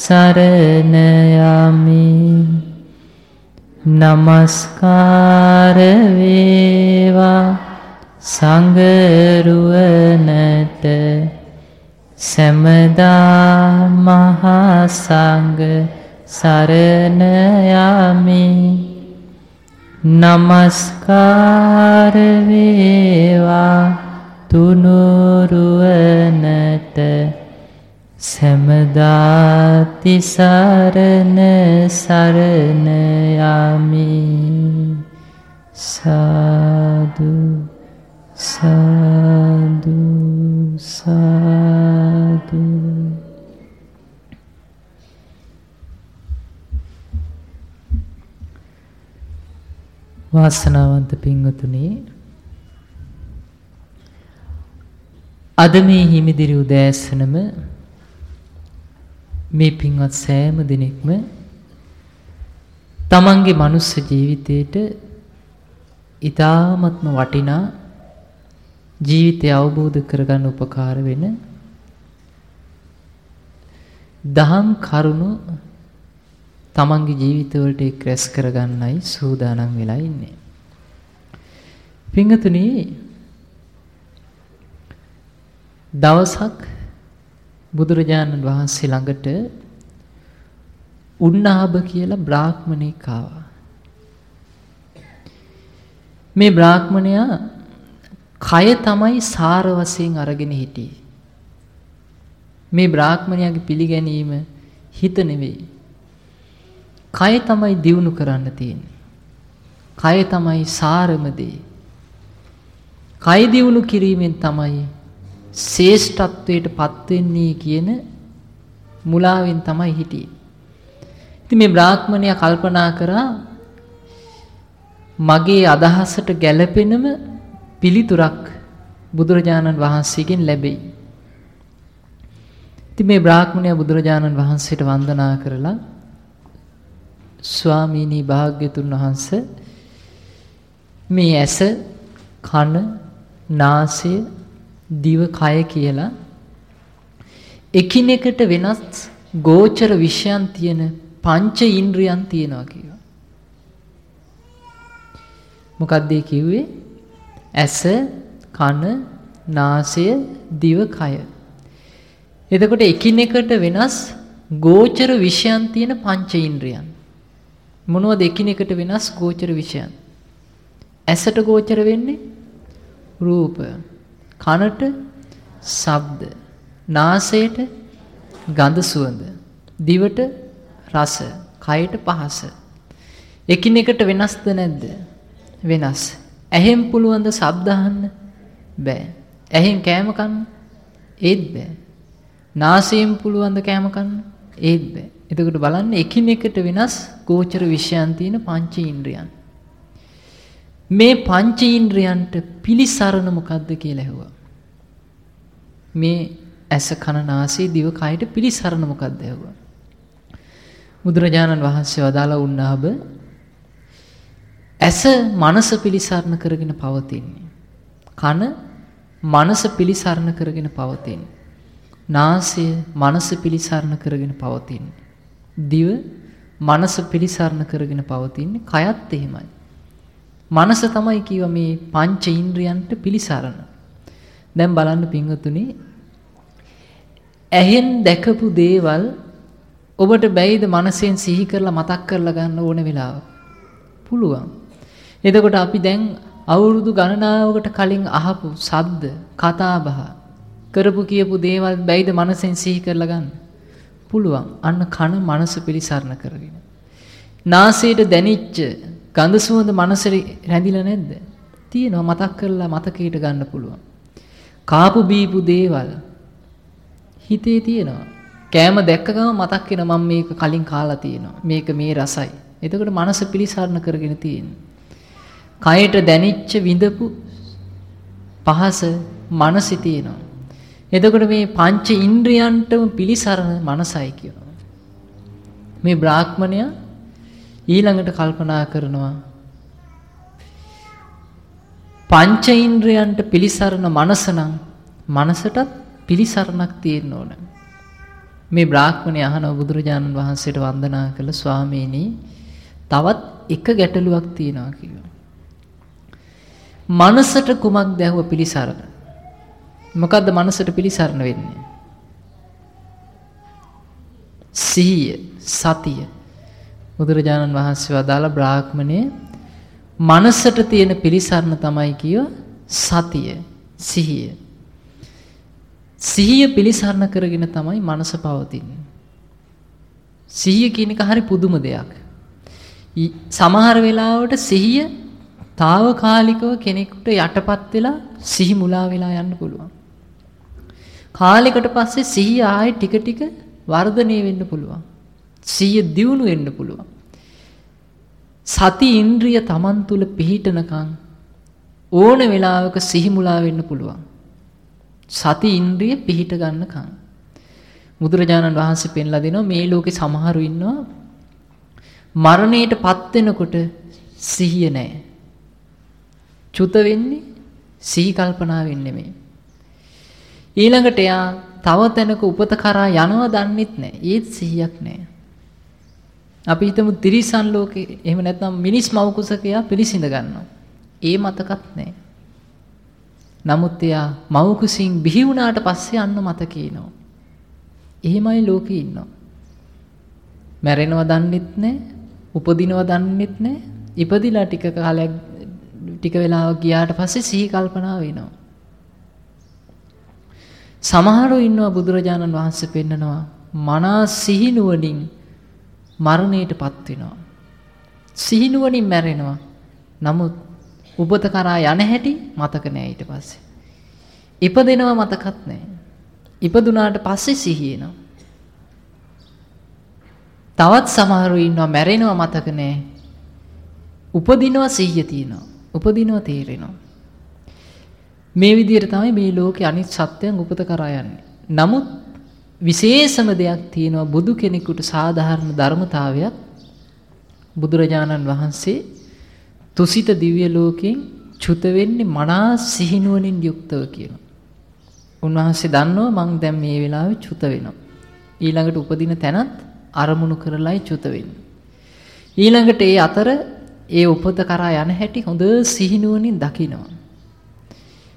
සරණ යමි නමස්කාර වේවා සංගරුවනට සමදා මහා සංඝ සරණ යමි නමස්කාර වේවා තුනුරුවනට සමදාති සරණ සරණ යමි. සාදු සාදු සාදු. වාසනාවන්ත පින්වතුනි අද මේ හිමිදිරි උදෑසනම මේ පින්වත් සෑම දිනෙකම තමන්ගේ මනුස්ස ජීවිතයට ඊ타ත්ම වටිනා ජීවිතය අවබෝධ කරගන්න උපකාර වෙන දහම් කරුණු තමන්ගේ ජීවිතවලට එක් රැස් කරගන්නයි සූදානම් වෙලා ඉන්නේ. පිංගතුනි දවසක් බුදුරජාණන් වහන්සේ ළඟට උන්නාභ කියලා බ්‍රාහ්මණෙක් ආවා. මේ බ්‍රාහ්මණයා කය තමයි සාර වශයෙන් අරගෙන හිටියේ. මේ බ්‍රාහ්මණයාගේ පිළිගැනීම හිත නෙවෙයි. කය තමයි දියුණු කරන්න තියෙන්නේ. කය තමයි සාරම දේ. කය දියුණු කිරීමෙන් තමයි ශේෂ්ඨත්වයට පත් වෙන්නේ කියන මුලාවෙන් තමයි හිටියේ. ඉතින් මේ බ්‍රාහ්මණයා කල්පනා කරා මගේ අදහසට ගැළපෙනම පිළිතුරක් බුදුරජාණන් වහන්සේගෙන් ලැබෙයි. ඉතින් මේ බ්‍රාහ්මණයා බුදුරජාණන් වහන්සේට වන්දනා කරලා ස්වාමීනි භාග්‍යතුන් වහන්සේ මේ ඇස කන නාසය දිව කය කියලා එකිනෙකට වෙනස් ගෝචර විෂයන් තියෙන පංච ඉන්ද්‍රියන් තියෙනවා කියනවා. මොකක්ද ඒ කිව්වේ? ඇස, කන, නාසය, දිව, කය. එතකොට එකිනෙකට වෙනස් ගෝචර විෂයන් තියෙන පංච ඉන්ද්‍රියන්. මොනවද එකිනෙකට වෙනස් ගෝචර විෂයන්? ඇසට ගෝචර වෙන්නේ රූප. කනට ශබ්ද. නාසයට ගඳ සුවඳ. දිවට රස. කයට පහස. එකිනෙකට වෙනස්ද නැද්ද? වෙනස්. ඇහෙන් පුළුවන් ද ශබ්ද අහන්න? බෑ. ඇහෙන් කෑම කන්න? ඒත් බෑ. නාසයෙන් පුළුවන් ද කෑම කන්න? ඒත් බෑ. එතකොට බලන්න එකිනෙකට වෙනස් ගෝචර විෂයන් තියෙන පංච ඉන්ද්‍රියන්. මේ පංච ඉන්ද්‍රියන්ට පිලිසරණ මොකද්ද කියලා ඇහුවා. මේ ඇස කන නාසය දිව කයට පිලිසරණ මොකද්ද ඇහුවා. බුදුරජාණන් වහන්සේ වදාලා උන්නාබ ඇස මනස පිලිසරණ කරගෙන පවතින්නේ. කන මනස පිලිසරණ කරගෙන පවතින්නේ. නාසය මනස පිලිසරණ කරගෙන පවතින්නේ. දිව මනස පිලිසරණ කරගෙන පවතින්නේ කයත් එහෙමයි. මනස තමයි කියව මේ පංච ඉන්ද්‍රියන්ට පිලිසරණ. දැන් බලන්න පින්වතුනි ඇහෙන් දැකපු දේවල් ඔබට බැයිද මනසෙන් සිහි කරලා මතක් කරලා ගන්න ඕන වෙලාවක? පුළුවන්. එතකොට අපි දැන් අවුරුදු ගණනාවකට කලින් අහපු ශබ්ද, කතා බහ, කරපු කියපු දේවල් බැයිද මනසෙන් සිහි කරලා ගන්න? පුළුවන්. අන්න කන මනස පිළිසරණ කරගෙන. නාසයට දැනිච්ච ගඳ සුවඳ මනසට රැඳිලා නැද්ද? තියෙනවා මතක් කරලා මතකයට ගන්න පුළුවන්. කාපු බීපු දේවල් හිතේ තියෙනවා. කෑම දැක්ක ගම මතක් වෙන මම මේක කලින් කාලා තියෙනවා. මේක මේ රසයි. එතකොට මනස පිළිසරණ කරගෙන තියෙන්නේ. කයට දැනිච්ච විඳපු පහස මනසෙ තියෙනවා. එතකොට මේ පංච ඉන්ද්‍රියන්ටම පිළිසරණ මනසයි කියනවා. මේ බ්‍රාහ්මණය ඊළඟට කල්පනා කරනවා පංච ඉන්ද්‍රයන්ට පිළිසරණ මනස නම් මනසටත් පිළිසරණක් තියෙන්න ඕන. මේ බ්‍රාහ්මණය අහන බුදුරජාණන් වහන්සේට වන්දනා කළ ස්වාමීනි තවත් එක ගැටලුවක් තියෙනවා කිව්වා. මනසට කුමක් දැහුව පිළිසරණ? මොකද්ද මනසට පිළිසරණ වෙන්නේ? සිහිය, සතිය. බුදුරජාණන් වහන්සේ වදාළ බ්‍රාහ්මණය මනසට තියෙන පිළිසරණ තමයි කියව සතිය, සිහිය. සිහිය පිළිසරණ කරගෙන තමයි මනස පවතින්නේ. සිහිය කියන එක හරි පුදුම දෙයක්. සමහර වෙලාවට සිහිය తాවකාලිකව කෙනෙකුට යටපත් වෙලා සිහි මුලා වෙලා යන්න පුළුවන්. කාලයකට පස්සේ සිහිය ආයේ ටික ටික වර්ධනය වෙන්න පුළුවන්. සිහිය දියුණු වෙන්න පුළුවන්. සති ඉන්ද්‍රිය Taman තුල පිහිටනකම් ඕන වෙලාවක සිහි මුලා වෙන්න පුළුවන්. සති ඉන්ද්‍රිය පිහිට ගන්නකම්. බුදුරජාණන් වහන්සේ පෙන්ලා දෙනවා මේ ලෝකේ සමහරු ඉන්නවා මරණයට පත් වෙනකොට සිහිය නැහැ. චුත වෙන්නේ සිහි කල්පනාවෙන් නෙමෙයි. ඊළඟට එයා තව තැනක උපත කරා යනවා දන්නෙත් නැහැ. ඒත් සිහියක් නැහැ. අපි හිතමු තිරිසන් ලෝකේ එහෙම නැත්නම් මිනිස් මව් කුසක එයා පිළිසිඳ ගන්නවා. ඒ මතකත් නැහැ. නමුත් එයා මව් කුසින් බිහි වුණාට පස්සේ අන්න මතකේනවා. එහෙමයි ලෝකේ ඉන්නවා. මැරෙනවා දන්නෙත් නැහැ, උපදිනවා දන්නෙත් නැහැ. ඉපදිලා ටික කාලයක් ටික වෙලාවක් ගියාට පස්සේ සිහි කල්පනා වෙනවා. සමහරව ඉන්නවා බුදුරජාණන් වහන්සේ පෙන්නනවා මනා සිහිනුවණින් මරණයටපත් වෙනවා. සිහිනුවණින් මැරෙනවා. නමුත් උපත කරා යන හැටි මතක නෑ ඊට පස්සේ. ඉපදෙනවා මතකත් නෑ. ඉපදුනාට පස්සේ සිහි එනවා. තවත් සමහරු ඉන්නවා මැරෙනවා මතක නෑ. උපදිනවා සිහිය තියෙනවා. උපදිනවා තේරෙනවා. මේ විදිහට තමයි මේ ලෝකේ අනිත් සත්‍යයන් උපත කරා යන්නේ. නමුත් විශේෂම දෙයක් තියෙනවා බුදු කෙනෙකුට සාධාරණ ධර්මතාවයක් බුදුරජාණන් වහන්සේ තුසිත දිව්‍ය ලෝකයෙන් චුත වෙන්නේ මනා සිහිනුවණින් යුක්තව කියනවා. උන්වහන්සේ දන්නවා මං දැන් මේ වෙලාවේ චුත වෙනවා. ඊළඟට උපදින තැනත් අරමුණු කරලයි චුත වෙන්නේ. ඊළඟට ඒ අතර ඒ උපත කරා යන හැටි හොඳ සිහිනුවණින් දකිනවා.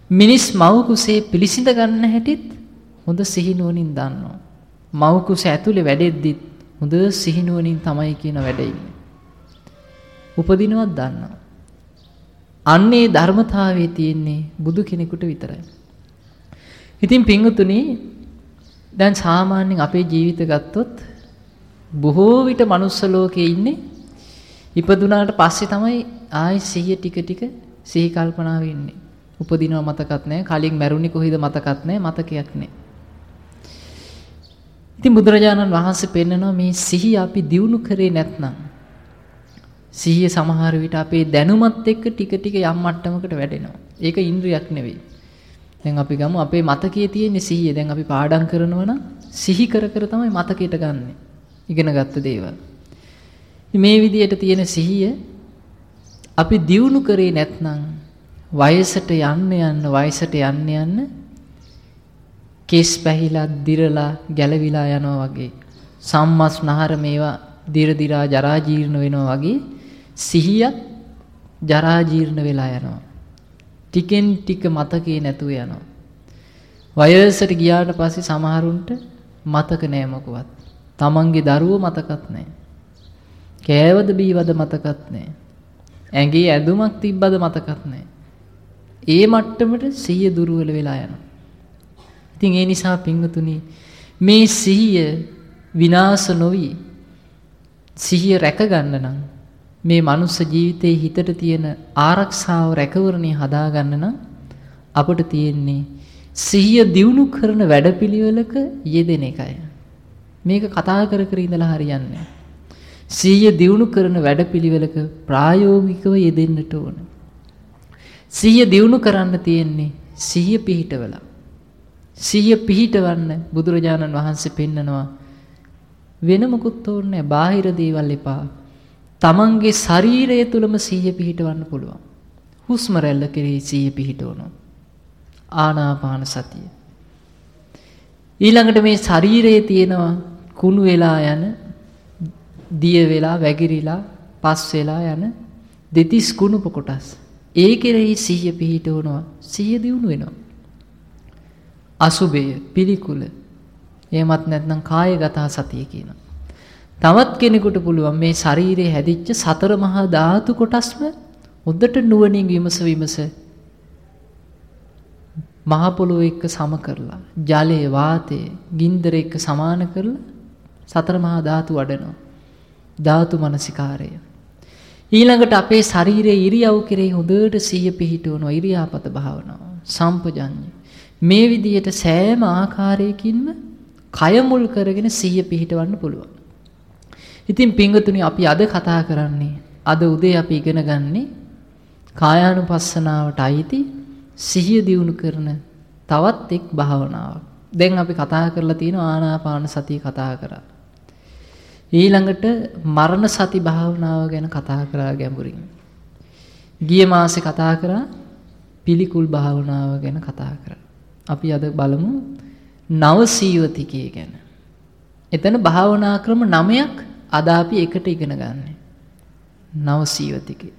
මිනිස් මව් කුසේ පිළිසිඳ ගන්න හැටිත් හොඳ සිහිනුවණින් දන්නවා. මව් කුස ඇතුලේ වැඩෙද්දිත් හොඳ සිහිනුවණින් තමයි කියන වැඩ ඉන්නේ. උපදිනවත් දන්නවා. අන්නේ ධර්මතාවයේ තියෙන්නේ බුදු කෙනෙකුට විතරයි. ඉතින් පින්වතුනි දැන් සාමාන්‍යයෙන් අපේ ජීවිත ගත්තොත් බොහෝ විට manuss ලෝකේ ඉන්නේ ඉපදුනාට පස්සේ තමයි ආයි සිහිය ටික ටික සිහි කල්පනා වෙන්නේ. උපදිනව මතකත් නැහැ. කලින් මැරුණි කොහෙද මතකත් නැහැ. මතකයක් නැහැ. ඉතින් බුදුරජාණන් වහන්සේ පෙන්නනවා මේ සිහිය අපි දියුණු කරේ නැත්නම් සිහිය සමහර විට අපේ දැනුමත් එක්ක ටික ටික යම් මට්ටමකට වැඩෙනවා. ඒක ඉන්ද්‍රියක් නෙවෙයි. දැන් අපි ගමු අපේ මතකයේ තියෙන සිහිය. දැන් අපි පාඩම් කරනවා නම් සිහි කර කර තමයි මතකයට ගන්නෙ. ඉගෙන ගත්ත දේවල්. මේ විදියට තියෙන සිහිය අපි දියුණු කරේ නැත්නම් වයසට යන්න යන්න වයසට යන්න යන්න කෙස් පැහිලා දිරලා ගැලවිලා යනවා වගේ. සම්මස් නහර මේවා දිර දිරා ජරා ජීර්ණ වෙනවා වගේ සිහියත් ජරා ජීර්ණ වෙලා යනවා. ටිකෙන් ටික මතකේ නැතුව යනවා. වයසට ගියාට පස්සේ සමහරුන්ට මතක නෑ මොකවත්. තමන්ගේ දරුවෝ මතකත් නෑ. කෑවද බීවද මතකත් නෑ. ඇඟේ ඇඳුමක් තිබ්බද මතකත් නෑ. ඒ මට්ටමට සිහිය දුර්වල වෙලා යනවා. ඉතින් ඒ නිසා පින්වතුනි මේ සිහිය විනාශ නොවි සිහිය රැක ගන්න නම් මේ මනුස්ස ජීවිතයේ හිතට තියෙන ආරක්ෂාව රැකවරණේ හදා ගන්න නම් අපට තියෙන්නේ සිහිය දියුණු කරන වැඩපිළිවෙලක යෙදෙන එකයි. මේක කතා කර කර ඉඳලා හරියන්නේ සිහිය දියුණු කරන වැඩපිළිවෙලක ප්‍රායෝගිකව යෙදෙන්නට ඕන. සිහිය දියුණු කරන්න තියෙන්නේ සිහිය පිහිටවලා. සිහිය පිහිටවන්න බුදුරජාණන් වහන්සේ පෙන්නනවා වෙන මොකුත් ඕනේ බාහිර දේවල් එපා. තමන්ගේ ශරීරය තුලම සිහිය පිහිටවන්න පුළුවන්. හුස්ම රැල්ල කෙරෙහි සිහිය පිහිටවනවා. ආනාපාන සතිය. ඊළඟට මේ ශරීරයේ තියෙනවා කුණු වෙලා යන දිය වෙලා වැగిරිලා පස් වෙලා යන දෙතිස් කුණුප කොටස්. ඒ කෙරෙහි සිහිය පිහිටවනවා. සිහිය දියුණු වෙනවා. අසුබය පිළිකුල. එහෙමත් නැත්නම් කායගත සතිය කියනවා. තවත් කෙනෙකුට පුළුවන් මේ ශරීරයේ හැදිච්ච සතර මහා ධාතු කොටස්ම හොඳට නුවණින් විමස විමස මහ පොළොව එක්ක සම කරලා ජලය වාතය ගින්දර එක්ක සමාන කරලා සතර මහා ධාතු වඩනවා. ධාතු මනසිකාරය. ඊළඟට අපේ ශරීරයේ ඉරියව් කෙරෙහි හොඳට සිහිය පිහිටවනවා ඉරියාපත භාවනාව. සම්පජඤ්ඤය. මේ විදිහට සෑම ආකාරයකින්ම කය මුල් කරගෙන සිහිය පිහිටවන්න පුළුවන් ඉතින් පිංගතුනි අපි අද කතා කරන්නේ අද උදේ අපි ඉගෙන ගන්නේ කායානුපස්සනාවට අයිති සිහිය දියුණු කරන තවත් එක් භාවනාවක්. දැන් අපි කතා කරලා තියෙන ආනාපාන සතිය කතා කරා. ඊළඟට මරණ සති භාවනාව ගැන කතා කරා ගැඹුරින්. ගිය මාසේ කතා කරා පිළිකුල් භාවනාව ගැන කතා කරා. අපි අද බලමු නව සීවතිකය ගැන. එතන භාවනා ක්‍රම 9ක් අද අපි එකට ඉගෙන ගන්න. නව සීවතිකේ.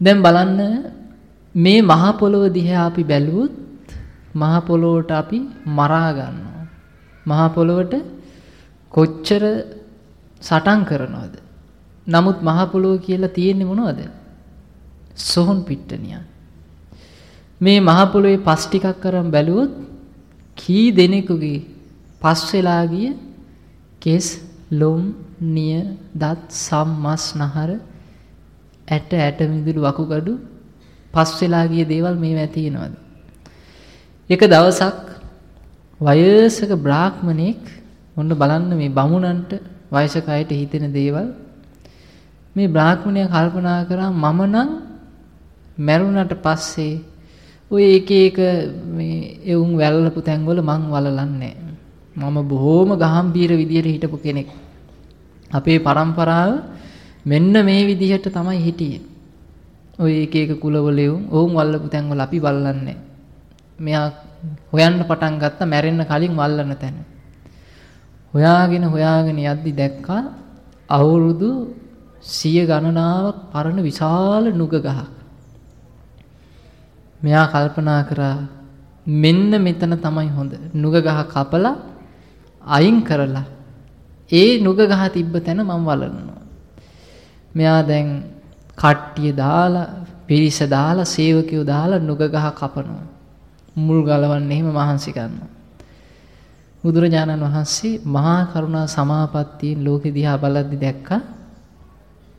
දැන් බලන්න මේ මහ පොළොව දිහා අපි බැලුවොත් මහ පොළොවට අපි මරා ගන්නවා. මහ පොළොවට කොච්චර සටන් කරනවද? නමුත් මහ පොළොව කියලා තියෙන්නේ මොනවද? සොහොන් පිට්ටනියක්. මේ මහ පොළොවේ පස් ටිකක් අරන් බැලුවොත් කී දෙනෙකුගේ පස් වෙලා ගිය කෙස් ලොම් නිය දත් සම් මස් නහර ඇට ඇට මිදුළු වකුගඩු පස් වෙලා ගිය දේවල් මේවා තියෙනවද? එක දවසක් වයසක බ්‍රාහ්මණෙක් ඔන්න බලන්න මේ බමුණන්ට වයසක අයට හිතෙන දේවල් මේ බ්‍රාහ්මණයා කල්පනා කරා මම නම් මැරුණට පස්සේ ඔය එක එක මේ එවුන් වැළලපු තැන්වල මං වලලන්නේ මම බොහොම ගහම්බීර විදියට හිටපු කෙනෙක්. අපේ પરම්පරාව මෙන්න මේ විදිහට තමයි හිටියේ. ඔය එක එක කුලවල එවුන් ඔවුන් වල්ලපු තැන්වල අපි වල්ලන්නේ. මෙයා හොයන්න පටන් ගත්ත මැරෙන්න කලින් වල්ලන තැන. හොයාගෙන හොයාගෙන යද්දි දැක්කා අවුරුදු 100 ගණනාවක් පරණ විශාල නුග ගහක්. මෙයා කල්පනා කරා මෙන්න මෙතන තමයි හොඳ. නුග ගහ කපලා අයින් කරලා ඒ නුග ගහ තිබ්බ තැන මම වලනවා. මෙයා දැන් කට්ටිය දාලා පිරිස දාලා සේවකයෝ දාලා නුග ගහ කපනවා. මුල් ගලවන්න එහෙම මහන්සි ගන්නවා. බුදුරජාණන් වහන්සේ මහා කරුණා සමාපත්තියෙන් ලෝකෙ දිහා බලද්දි දැක්කා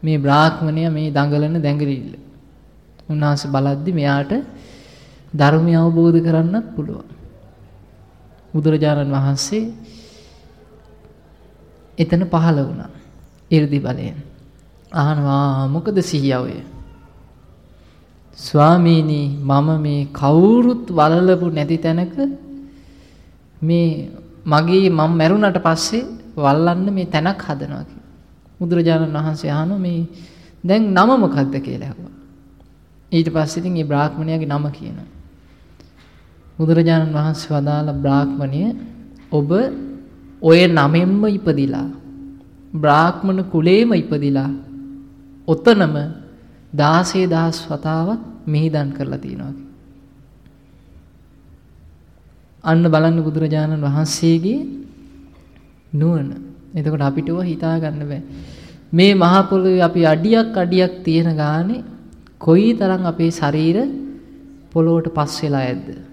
මේ බ්‍රාහ්මණය මේ දඟලන දැඟලිල්ල. උන්වහන්සේ බලද්දි මෙයාට ධර්මය අවබෝධ කරන්නත් පුළුවන්. බුදුරජාණන් වහන්සේ එතන පහළ වුණා. 이르දි බලයෙන්. අහනවා මොකද සිහියවය ස්වාමීනි මම මේ කවුරුත් වලලපු නැති තැනක මේ මගේ මම මැරුණට පස්සේ වල්ලන්න මේ තැනක් හදනවා කියලා. බුදුරජාණන් වහන්සේ අහනවා මේ දැන් නම මොකක්ද කියලා අහුවා. ඊට පස්සේ ඉතින් මේ බ්‍රාහ්මණයාගේ නම කියනවා. බුදුරජාණන් වහන්සේ වදාළ බ්‍රාහ්මණය ඔබ ඔය නමෙන්ම ඉපදිලා බ්‍රාහ්මණ කුලේම ඉපදිලා ඔතනම 16000 වතාවක් මිහිදන් කරලා තියෙනවා. අන්න බලන්න බුදුරජාණන් වහන්සේගේ නුවණ. එතකොට අපිට ඔය හිතා ගන්න බෑ. මේ මහ පොළොවේ අපි අඩියක් අඩියක් තියෙන ගානේ කොයි තරම් අපේ ශරීර පොළොවට පස් වෙලා ඇද්ද?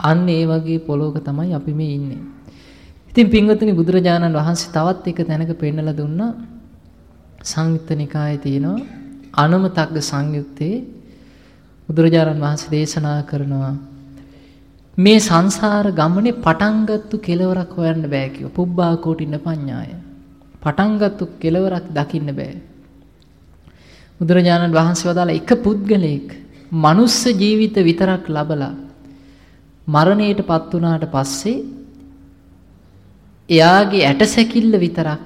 අන්න ඒ වගේ පොළොවක තමයි අපි මේ ඉන්නේ. ඉතින් පින්වත්නි බුදුරජාණන් වහන්සේ තවත් එක තැනක පෙන්නලා දුන්නා සංයුත්ත නිකායේ තියෙනවා අනුමතග්ග සංයුත්තේ බුදුරජාණන් වහන්සේ දේශනා කරනවා මේ සංසාර ගමනේ පටන්ගත්තු කෙලවරක් හොයන්න බෑ කිව්වා. පුබ්බා කෝටින පඤ්ඤාය. පටන්ගත්තු කෙලවරක් දකින්න බෑ. බුදුරජාණන් වහන්සේ වදාළ එක පුද්ගලයෙක් මනුස්ස ජීවිත විතරක් ලබලා මරණයට පත් වුණාට පස්සේ එයාගේ ඇටසැකිල්ල විතරක්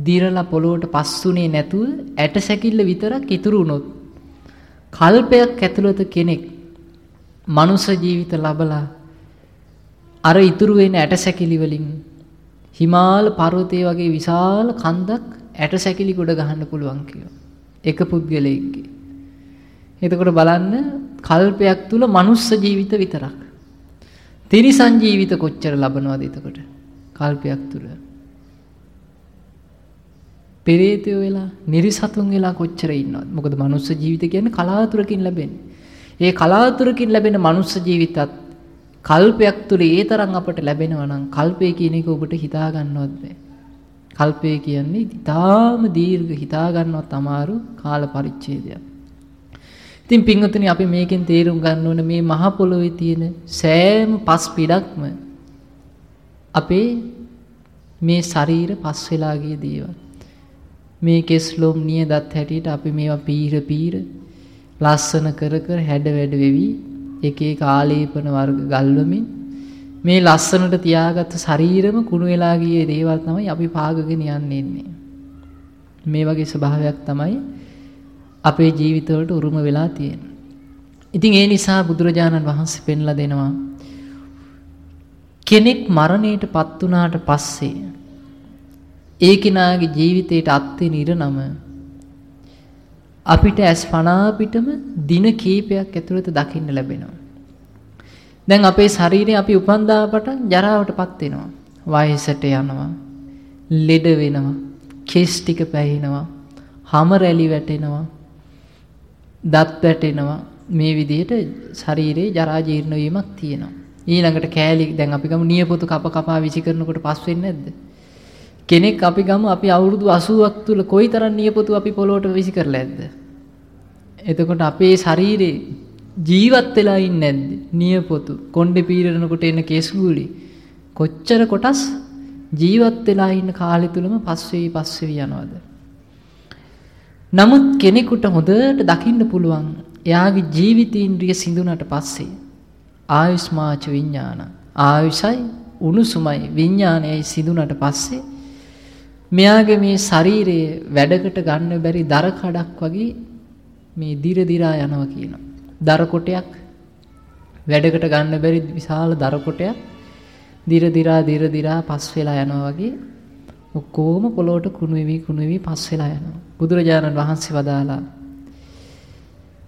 දිරලා පොළොවට පස්සුනේ නැතුව ඇටසැකිල්ල විතරක් ඉතුරු වුණොත් කල්පයක් ඇතුළත කෙනෙක් මනුස්ස ජීවිත ලබලා අර ඉතුරු වෙන ඇටසැකිලි වලින් හිමාල පර්වතයේ වගේ විශාල කන්දක් ඇටසැකිලි ගොඩ ගහන්න පුළුවන් කියනවා. එක පුද්ගලයෙක්ගේ. එතකොට බලන්න කල්පයක් තුල මනුස්ස ජීවිත විතරක්. තිරිසන් ජීවිත කොච්චර ලබනවද එතකොට? කල්පයක් තුල. පෙරේතයෝ වෙලා නිරිසතුන් වෙලා කොච්චර ඉන්නවද? මොකද මනුස්ස ජීවිත කියන්නේ කලාතුරකින් ලැබෙන්නේ. ඒ කලාතුරකින් ලැබෙන මනුස්ස ජීවිතත් කල්පයක් තුල ඒ තරම් අපට ලැබෙනවා නම් කල්පය කියන එක ඔබට හිතා ගන්නවත් බෑ. කල්පය කියන්නේ ඊටාම දීර්ඝ හිතා ගන්නවත් අමාරු කාල පරිච්ඡේදයක්. ඉතින් පින්වතුනි අපි මේකෙන් තේරුම් ගන්න ඕන මේ මහ පොළොවේ තියෙන සෑම පස් පිටක්ම අපේ මේ ශරීර පස් වෙලා ගිය දේවල්. මේ කෙස්ලොම් නියදත් හැටියට අපි මේවා පීර පීර ලස්සන කර කර හැඩ වැඩ වෙවි එක එක ආලේපන වර්ග ගල්වමින් මේ ලස්සනට තියාගත්ත ශරීරම කුණු වෙලා ගියේ දේවල් තමයි අපි පාගගෙන යන්නේ ඉන්නේ. මේ වගේ ස්වභාවයක් තමයි අපේ ජීවිතවලට උරුම වෙලා තියෙන්නේ. ඉතින් ඒ නිසා බුදුරජාණන් වහන්සේ පෙන්ලා දෙනවා කෙනෙක් මරණයට පත් වුණාට පස්සේ ඒ කෙනාගේ ජීවිතයට අත්වෙන ඉරණම අපිට ඇස් පනා පිටම දින කීපයක් ඇතුළත දකින්න ලැබෙනවා. දැන් අපේ ශරීරය අපි උපන්දා පටන් ජරාවටපත් වෙනවා. වයසට යනවා. ලෙඩ වෙනවා. කෙස් ටික පැහිනවා. හම රැලි වැටෙනවා. දත් වැටෙනවා. මේ විදිහට ශරීරේ ජරා ජීර්ණ වීමක් තියෙනවා. ඊළඟට කෑලි දැන් අපි ගමු නියපොතු කප කපා විසි කරනකොට පස් වෙන්නේ නැද්ද? කෙනෙක් අපි ගමු අපි අවුරුදු 80ක් තුල කොයිතරම් නියපොතු අපි පොළොවට විසි කරලා ඇද්ද? එතකොට අපේ ශරීරේ ජීවත් වෙලා ඉන්නේ නැද්ද? නියපොතු කොණ්ඩේ පීරනකොට එන කේස්ගුලි කොච්චර කොටස් ජීවත් වෙලා ඉන්න කාලය තුලම පස්වෙවි පස්වෙවි යනවද? නමුත් කෙනෙකුට හොඳට දකින්න පුළුවන් එයාගේ ජීවිතීන්ද්‍රිය සිඳුනට පස්සේ ආයුස්මාච විඥාන ආයුෂයි උණුසුමයි විඥානයයි සිඳුනට පස්සේ මෙයාගේ මේ ශරීරයේ වැඩකට ගන්න බැරි දර කඩක් වගේ මේ දිර දිරා යනවා කියනවා. දර කොටයක් වැඩකට ගන්න බැරි විශාල දර කොටයක් දිර දිරා දිර දිරා පස් වෙලා යනවා වගේ ඔක්කොම පොළොවට කුණු වෙවි කුණු වෙවි පස් වෙලා යනවා. බුදුරජාණන් වහන්සේ වදාලා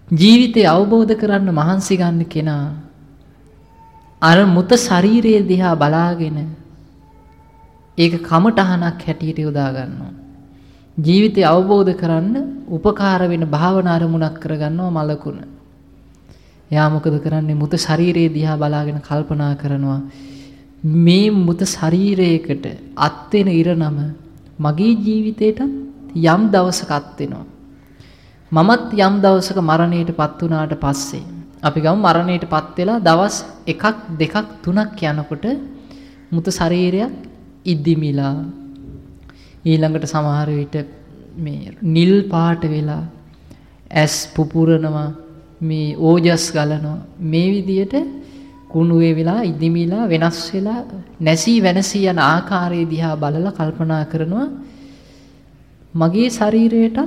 ජීවිතය අවබෝධ කරන්න මහන්සි ගන්න කෙනා අර මුත ශරීරයේ දිහා බලාගෙන ඒක කමටහනක් හැටියට යොදා ගන්නවා. ජීවිතය අවබෝධ කරන්න උපකාර වෙන භාවනා අරමුණක් කරගන්නවා මලකුණ. එයා මොකද කරන්නේ මුත ශරීරයේ දිහා බලාගෙන කල්පනා කරනවා මේ මුත ශරීරයකට අත් වෙන ඉරනම මගේ ජීවිතේට යම් දවසක අත් වෙනවා. මමත් යම් දවසක මරණයටපත් වුණාට පස්සේ අපි ගමු මරණයටපත් වෙලා දවස් එකක් දෙකක් තුනක් යනකොට මුත ශරීරයක් ඉදිමිලා ඊළඟට සමහර විට මේ නිල් පාට වෙලා ඇස් පුපුරනවා මේ ඕජස් ගලනවා මේ විදියට කුණු වේවිලා ඉදිමිලා වෙනස් වෙලා නැසී වෙනසී යන ආකාරය දිහා බලලා කල්පනා කරනවා මගේ ශරීරයටත්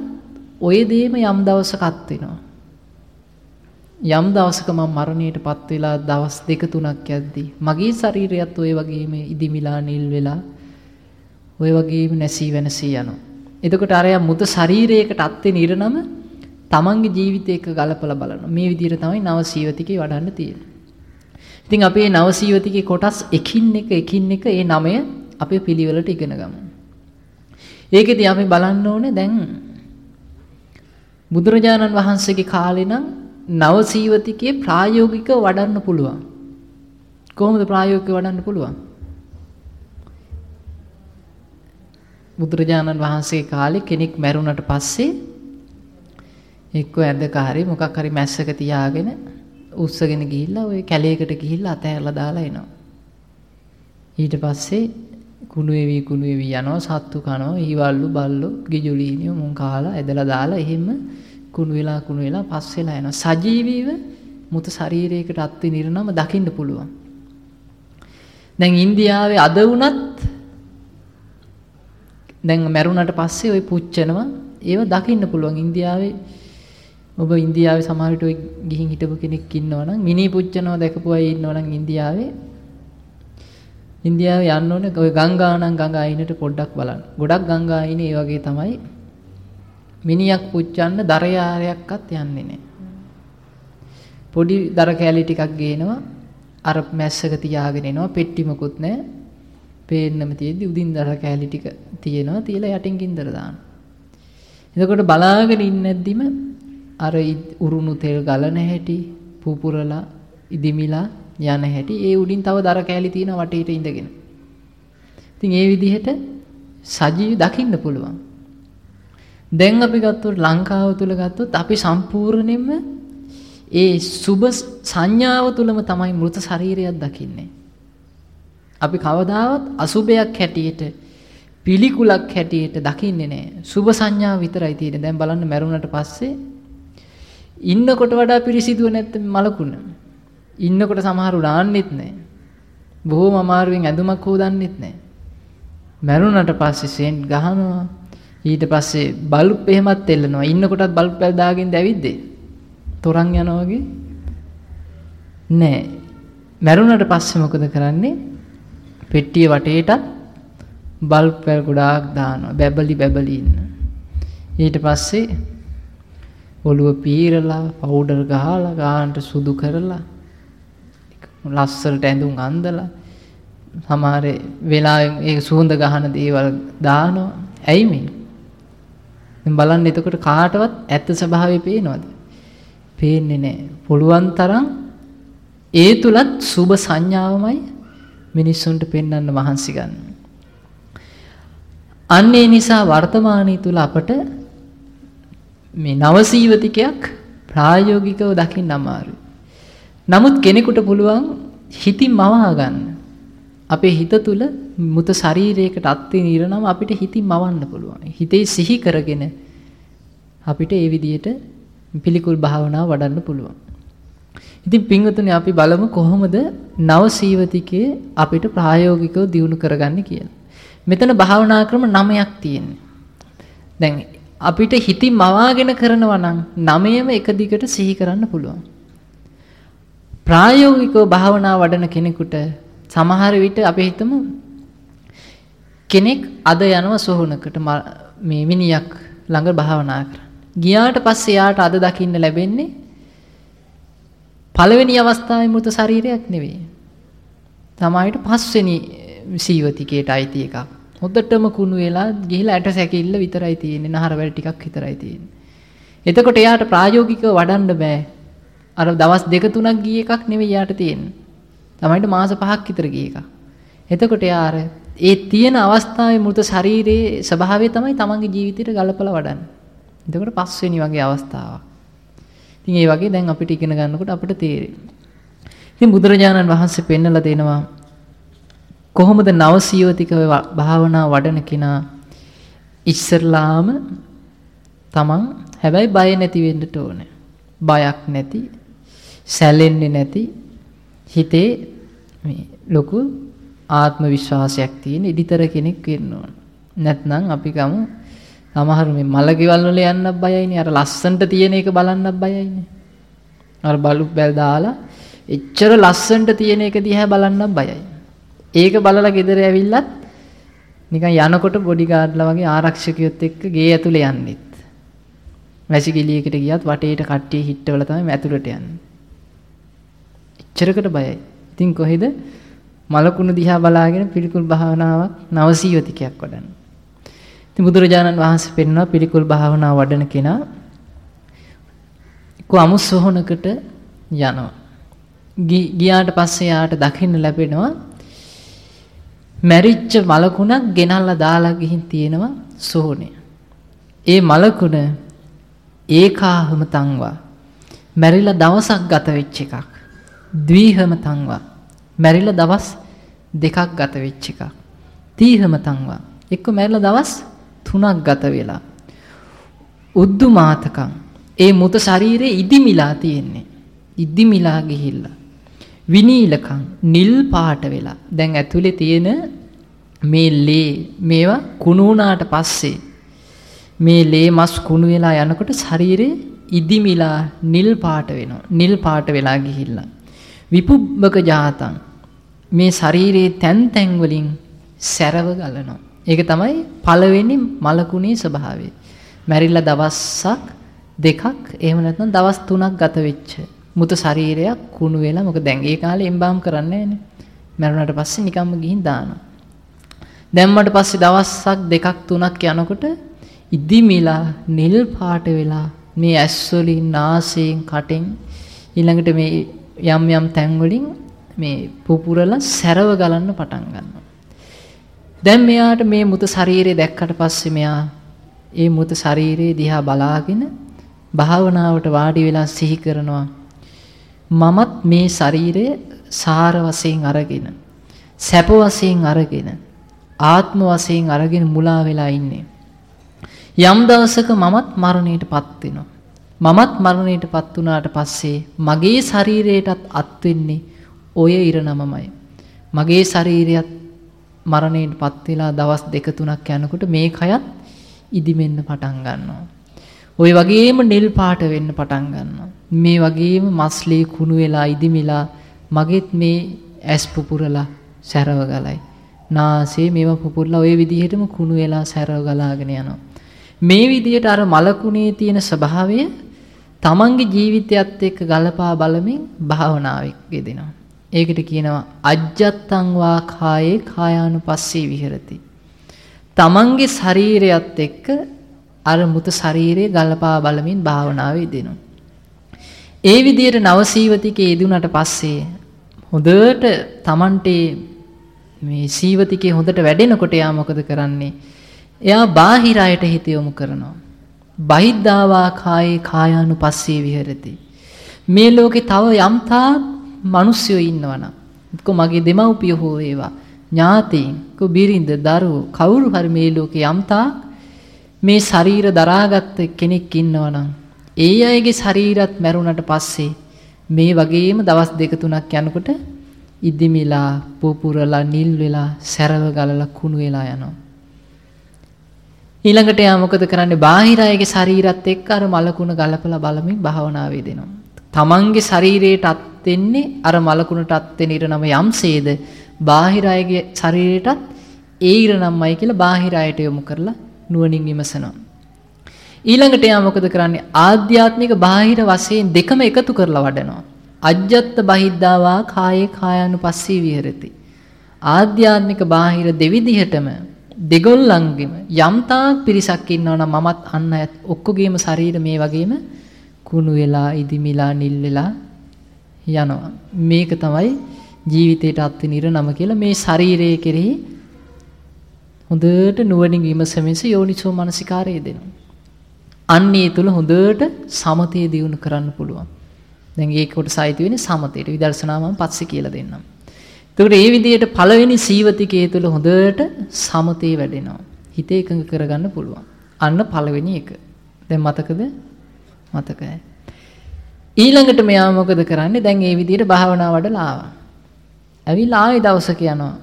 ඔය දේම යම් දවසක අත් වෙනවා යම් දවසක මම මරණයටපත් වෙලා දවස් දෙක තුනක් යද්දී මගේ ශරීරයත් ওই වගේම ඉදිමිලා නිල් වෙලා ওই වගේම නැසී වෙනසී යනවා. එතකොට අරයා මුද ශරීරයකට අත් වෙන ඉරනම තමන්ගේ ජීවිතයක ගලපලා බලනවා. මේ විදිහට තමයි නව සීවතිකේ වඩන්න තියෙන්නේ. ඉතින් අපේ නව සීවතිකේ කොටස් එකින් එක එකින් එක ඒ නමය අපේ පිළිවෙලට ඉගෙන ගමු. ඒකෙදි අපි බලන්න ඕනේ දැන් බුදුරජාණන් වහන්සේගේ කාලේ නම් නවසීවතිකයේ ප්‍රායෝගිකව වඩන්න පුළුවන්. කොහොමද ප්‍රායෝගිකව වඩන්න පුළුවන්? බුදුරජාණන් වහන්සේ කාලේ කෙනෙක් මැරුණට පස්සේ එක්ක ඇඳක හරි මොකක් හරි මැස්සක තියාගෙන උස්සගෙන ගිහිල්ලා ওই කැලේකට ගිහිල්ලා අතහැරලා දාලා එනවා. ඊට පස්සේ කුණු වෙවි කුණු වෙවි යනවා සත්තු කනවා ඊවල්ලු බල්ලෝ ගිජුලීනියෝ මුන් කාලා ඇදලා දාලා එහෙම කුණු වෙලා කුණු වෙලා පස් වෙලා යනවා. සජීවීව මුත ශරීරයකට අත් විනිරනම දකින්න පුළුවන්. දැන් ඉන්දියාවේ අද වුණත් දැන් මැරුණට පස්සේ ওই පුච්චනවා ඒව දකින්න පුළුවන් ඉන්දියාවේ ඔබ ඉන්දියාවේ සමහර විට ඔය ගිහින් හිටපු කෙනෙක් ඉන්නවනම් මිනි පුච්චනවා දැකපු අය ඉන්නවනම් ඉන්දියාවේ ඉන්දියාවේ යන්න ඕනේ ඔය ගංගානම් ගංගා අයිනට පොඩ්ඩක් බලන්න. ගොඩක් ගංගා අයිනේ ඒ වගේ තමයි මිනියක් පුච්චන්න දරයාරයක්වත් යන්නේ නැහැ. පොඩි දර කෑලි ටිකක් ගේනවා අර මැස්සක තියාගෙන එනවා පෙට්ටි මොකුත් නැහැ. පේන්නම තියෙද්දි උදින් දර කෑලි ටික තියෙනවා තියලා යටින් ගින්දර දානවා. එතකොට බලාගෙන ඉන්නැද්දිම අර උරුණු තෙල් ගලන හැටි පුපුරලා ඉදිමිලා යන හැටි ඒ උඩින් තව දර කෑලි තියෙන වටේට ඉඳගෙන. ඉතින් ඒ විදිහට සජීවි දකින්න පුළුවන්. දැන් අපි ගත්තොත් ලංකාව තුල ගත්තොත් අපි සම්පූර්ණයෙන්ම ඒ සුබ සංඥාව තුලම තමයි මృత ශරීරයක් දකින්නේ. අපි කවදාවත් අසුබයක් හැටියට පිළිකුලක් හැටියට දකින්නේ නැහැ. සුබ සංඥාව විතරයි තියෙන්නේ. දැන් බලන්න මැරුණට පස්සේ ඉන්නකොට වඩා පිරිසිදුව නැත්නම් මලකුණ. ඉන්නකොට සමහරු නාන්නෙත් නැහැ. බොහොම අමාරුවෙන් ඇඳුමක් හොදන්නෙත් නැහැ. මැරුණට පස්සේ සෙන්ට් ගහනවා. ඊට පස්සේ බල්බ් එහෙමත් එල්ලනවා. ඉන්නකොටත් බල්බ් පැල් දාගෙන දැවිද්දේ. තොරන් යනවා වගේ නෑ. මැරුණට පස්සේ මොකද කරන්නේ? පෙට්ටිය වටේටත් බල්බ් පැල් ගොඩාක් දානවා. බැබලි බැබලි ඉන්න. ඊට පස්සේ ඔළුව පීරලා පවුඩර් ගහලා ගානට සුදු කරලා ලස්සනට ඇඳුම් අඳලා සමහර වෙලාවෙන් ඒ සුවඳ ගහන දේවල් දානවා. ඇයි මේ? දැන් බලන්න එතකොට කාටවත් ඇත්ත ස්වභාවය පේනවද? පේන්නේ නැහැ. පුළුවන් තරම් ඒ තුලත් සුබ සංඥාවමයි මිනිස්සුන්ට පෙන්වන්න මහන්සි ගන්න. අන්න ඒ නිසා වර්තමානයේ තුල අපට මේ නවසීවතිකයක් ප්‍රායෝගිකව දකින්න අමාරුයි. නමුත් කෙනෙකුට පුළුවන් හිතින් මවා ගන්න. අපේ හිත තුල මුත ශරීරයකට අත්විඳ ඉරනම අපිට හිතින් මවන්න පුළුවන්. හිතේ සිහි කරගෙන අපිට ඒ විදිහට පිළිකුල් භාවනාව වඩන්න පුළුවන්. ඉතින් පින්වතුනි අපි බලමු කොහොමද නව සීවතිකයේ අපිට ප්‍රායෝගිකව දියුණු කරගන්නේ කියලා. මෙතන භාවනා ක්‍රම 9ක් තියෙනවා. දැන් අපිට හිතින් මවාගෙන කරනවා නම් 9ම එක දිගට සිහි කරන්න පුළුවන්. ප්‍රායෝගිකව භාවනා වඩන කෙනෙකුට සමහර විට අපි හිතමු කෙනෙක් අද යනවා සොහනකට මේ මිනියක් ළඟ භාවනා කරන්න. ගියාට පස්සේ යාට අද දකින්න ලැබෙන්නේ පළවෙනි අවස්ථාවේ මృత ශරීරයක් නෙවෙයි. තමයිට පස්වෙනි සීවතිකයට අයිති එකක්. හොද්දටම කුණු වෙලා ගිහිලා ඇට සැකිල්ල විතරයි තියෙන්නේ. නහර වැල් ටිකක් විතරයි තියෙන්නේ. එතකොට එයාට ප්‍රායෝගිකව වඩන්න බෑ. අර දවස් දෙක තුනක් ගිය එකක් නෙවෙයි යාට තියෙන්නේ. ළමයිට මාස 5ක් විතර ගිය එකක්. එතකොට යා අර ඒ තියෙන අවස්ථාවේ මృత ශරීරයේ ස්වභාවය තමයි තමන්ගේ ජීවිතේට ගලපලා වඩන්නේ. එතකොට පස්වෙනි වගේ අවස්ථාවක්. ඉතින් ඒ වගේ දැන් අපිට ඉගෙන ගන්නකොට අපිට තේරෙයි. ඉතින් බුදුරජාණන් වහන්සේ පෙන්නලා දෙනවා කොහොමද නවසීවතික භාවනා වඩන කෙනා ඉස්සරලාම තමන් හැබැයි බය නැති වෙන්න ඕනේ. බයක් නැති සැලෙන්නේ නැති හිතේ මේ ලොකු ආත්ම විශ්වාසයක් තියෙන ඉදිතර කෙනෙක් වෙන්න ඕන. නැත්නම් අපි ගමු සමහර මේ මල ගෙවල් වල යන්න බයයිනේ. අර ලස්සන්ට තියෙන එක බලන්න බයයිනේ. අර බලු බැල් දාලා එච්චර ලස්සන්ට තියෙන එක දිහා බලන්න බයයි. ඒක බලලා ගෙදර ඇවිල්ලත් නිකන් යනකොට බොඩිගාඩ්ලා වගේ ආරක්ෂකයොත් එක්ක ගේ ඇතුලේ යන්නෙත්. වැසිකිළියකට ගියත් වටේට කට්ටිය හිටවල තමයි ඇතුලට යන්නේ. එච්චරකට බයයි. ඉතින් කොහෙද මලකුණු දිහා බලාගෙන පිළිකුල් භාවනාවක් නවසීවතිකයක් වඩන්න. ඉතින් බුදුරජාණන් වහන්සේ පෙන්වනවා පිළිකුල් භාවනාව වඩන කෙනා කො අමුසොහනකට යනවා. ගියාට පස්සේ යාට දකින්න ලැබෙනවා මැරිච්ච මලකුණක් ගෙනල්ලා දාලා ගිහින් තියෙනවා සෝනේ. ඒ මලකුණ ඒකාහම තංවා මැරිලා දවසක් ගත වෙච්ච එකක්. ද්විහමතංවා. මැරිලා දවස් දෙකක් ගත වෙච්ච එකක්. තීහමතංවා. එක්ක මැරිලා දවස් 3ක් ගත වෙලා. උද්දුමාතකම්. ඒ මුත ශරීරේ ඉදිමිලා තියෙන්නේ. ඉදිමිලා ගිහිල්ලා. විනීලකම් නිල් පාට වෙලා. දැන් ඇතුලේ තියෙන මේ ලේ මේවා කුණු වුණාට පස්සේ මේ ලේ මස් කුණු වෙලා යනකොට ශරීරේ ඉදිමිලා නිල් පාට වෙනවා. නිල් පාට වෙලා ගිහිල්ලා. විපුබ්බක ජාතං මේ ශරීරයේ තැන් තැන් වලින් සැරව ගලනවා. ඒක තමයි පළවෙනි මලකුණේ ස්වභාවය. මැරිලා දවසක් දෙකක් එහෙම නැත්නම් දවස් 3ක් ගත වෙච්ච මුත ශරීරයක් කුණු වෙලා මොකද දැන් ඒ කාලේ එම්බාම් කරන්නේ නැහැනේ. මැරුණාට පස්සේ නිකම්ම ගිහින් දානවා. දැම්මට පස්සේ දවසක් දෙකක් තුනක් යනකොට ඉදිමිලා නිල් පාට වෙලා මේ ඇස් වලින් නාසයෙන් කටෙන් ඊළඟට මේ යම් යම් තැන් වලින් මේ පුපුරලා සැරව ගලන්න පටන් ගන්නවා. දැන් මෙයාට මේ මුත ශරීරය දැක්කට පස්සේ මෙයා ඒ මුත ශරීරයේ දිහා බලාගෙන භාවනාවට වාඩි වෙලා සිහි කරනවා. මමත් මේ ශරීරය සාර වශයෙන් අරගෙන සැප වශයෙන් අරගෙන ආත්ම වශයෙන් අරගෙන මුලා වෙලා ඉන්නේ. යම් දවසක මමත් මරණයටපත් වෙනවා. මමත් මරණයටපත් වුණාට පස්සේ මගේ ශරීරයටත් අත් වෙන්නේ ඔය ඉරණමමයි මගේ ශරීරයත් මරණයටපත් වෙලා දවස් දෙක තුනක් යනකොට මේ කයත් ඉදිමෙන්න පටන් ගන්නවා ওই වගේම නිල් පාට වෙන්න පටන් ගන්නවා. මේ වගේම මස්ලේ කුණු වෙලා ඉදිමිලා මගෙත් මේ ඇස් පුපුරලා සැරව ගලයි. නාසයේ මේව පුපුරලා ওই විදිහටම කුණු වෙලා සැරව ගලාගෙන යනවා. මේ විදිහට අර මලකුණේ තියෙන ස්වභාවය තමන්ගේ ජීවිතයත් එක්ක ගලපා බලමින් භාවනාවෙක් යෙදෙනවා. ඒකට කියනවා අජ්ජත්තං වා කායේ කායානුපස්සී විහෙරති. තමන්ගේ ශරීරයත් එක්ක අර මුත ශරීරයේ ගලපා බලමින් භාවනාවේ දෙනවා. ඒ විදිහට නවසීවතිකේ යෙදුනට පස්සේ හොඳට Tamante මේ සීවතිකේ හොඳට වැඩෙනකොට එයා මොකද කරන්නේ? එයා බාහිර අයට හිත යොමු කරනවා. බහිද්ධාවා කායේ කායානුපස්සී විහෙරති. මේ ලෝකේ තව යම්තා මිනිස්සුયો ඉන්නවනම් කො මගේ දෙමව්පිය හෝ වේවා ඥාතීන් කො බිරිඳ දරුවෝ කවුරු හරි මේ ලෝකේ යම්තා මේ ශරීර දරාගත්ත කෙනෙක් ඉන්නවනම් ඒ අයගේ ශරීරත් මැරුණට පස්සේ මේ වගේම දවස් දෙක තුනක් යනකොට ඉදිමිලා පුපුරලා නිල් වෙලා සැරව ගලලා කුණු වෙලා යනවා ඊළඟට යා මොකද කරන්නේ බාහිර අයගේ ශරීරත් එක්ක අර මලකුණ ගලපලා බලමින් භාවනාවේ දෙනවා තමන්ගේ ශරීරයට අත් වෙන්නේ අර මලකුණට අත් වෙන ඉර නම යම්සේද බාහිර අයගේ ශරීරයටත් ඒ ඉර නම්මයි කියලා බාහිර අයට යොමු කරලා නුවණින් විමසනවා. ඊළඟට එයා මොකද කරන්නේ? ආධ්‍යාත්මික බාහිර වශයෙන් දෙකම එකතු කරලා වඩනවා. අජ්ජත් බහිද්ධාවා කායේ කායानुපස්සී විහෙරති. ආධ්‍යාත්මික බාහිර දෙවිදිහටම දෙගොල්ලන්ගෙම යම්තාක් පිරිසක් ඉන්නවනම් මමත් අන්න අයත් ඔක්කොගේම ශරීර මේ වගේම කුණු වෙලා ඉදිමිලා නිල් වෙලා යනවා. මේක තමයි ජීවිතයට අත්විඳින ඉරණම කියලා මේ ශරීරයේ කෙරෙහි හොඳට නුවණින් විමසමින්ස යෝනිසෝ මනසිකාරය දෙනවා. අන්නේ තුල හොඳට සමතේ දියුණු කරන්න පුළුවන්. දැන් ඒක කොටස අයිති වෙන්නේ සමතේට. විදර්ශනා මම පස්සේ කියලා දෙන්නම්. එතකොට මේ විදිහට පළවෙනි සීවතිකයේ තුල හොඳට සමතේ වැඩෙනවා. හිත එකඟ කරගන්න පුළුවන්. අන්න පළවෙනි එක. දැන් මතකද? මතකයි. ඊළඟට මෙයා මොකද කරන්නේ? දැන් මේ විදිහට භාවනා වඩලා ආවා. ඇවිල්ලා ආයෙ දවසක යනවා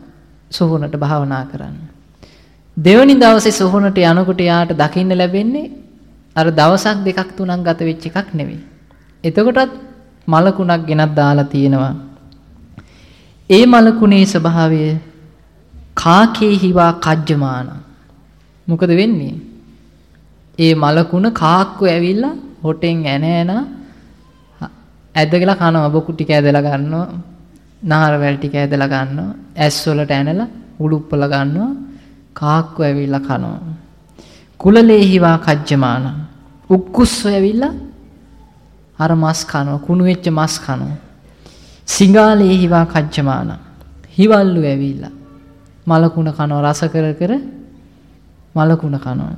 සෝහනට භාවනා කරන්න. දෙවනි දවසේ සොහොනට යනකොට යාට දකින්න ලැබෙන්නේ අර දවසක් දෙකක් තුනක් ගත වෙච්ච එකක් නෙවෙයි. එතකොටත් මලකුණක් ගෙනත් දාලා තියෙනවා. ඒ මලකුණේ ස්වභාවය කාකේ හිවා කජ්ජමාන. මොකද වෙන්නේ? ඒ මලකුණ කාක්කෝ ඇවිල්ලා හොටෙන් ඇන ඇන ඇදගලා කනවා බොකු ටික ඇදලා ගන්නවා. නාර වැල් ටික ඇදලා ගන්නවා. ඇස් වලට ඇනලා උඩුප්පල ගන්නවා. කාක්කු ඇවිල්ලා කනවා. කුලලේහිවා කජ්ජමාන. උක්කුස්සෝ ඇවිල්ලා අර මස් කනවා. කුණු වෙච්ච මස් කනවා. සිංගාලේහිවා කජ්ජමාන. හිවල්ලු ඇවිල්ලා. මලකුණ කනවා රස කර කර මලකුණ කනවා.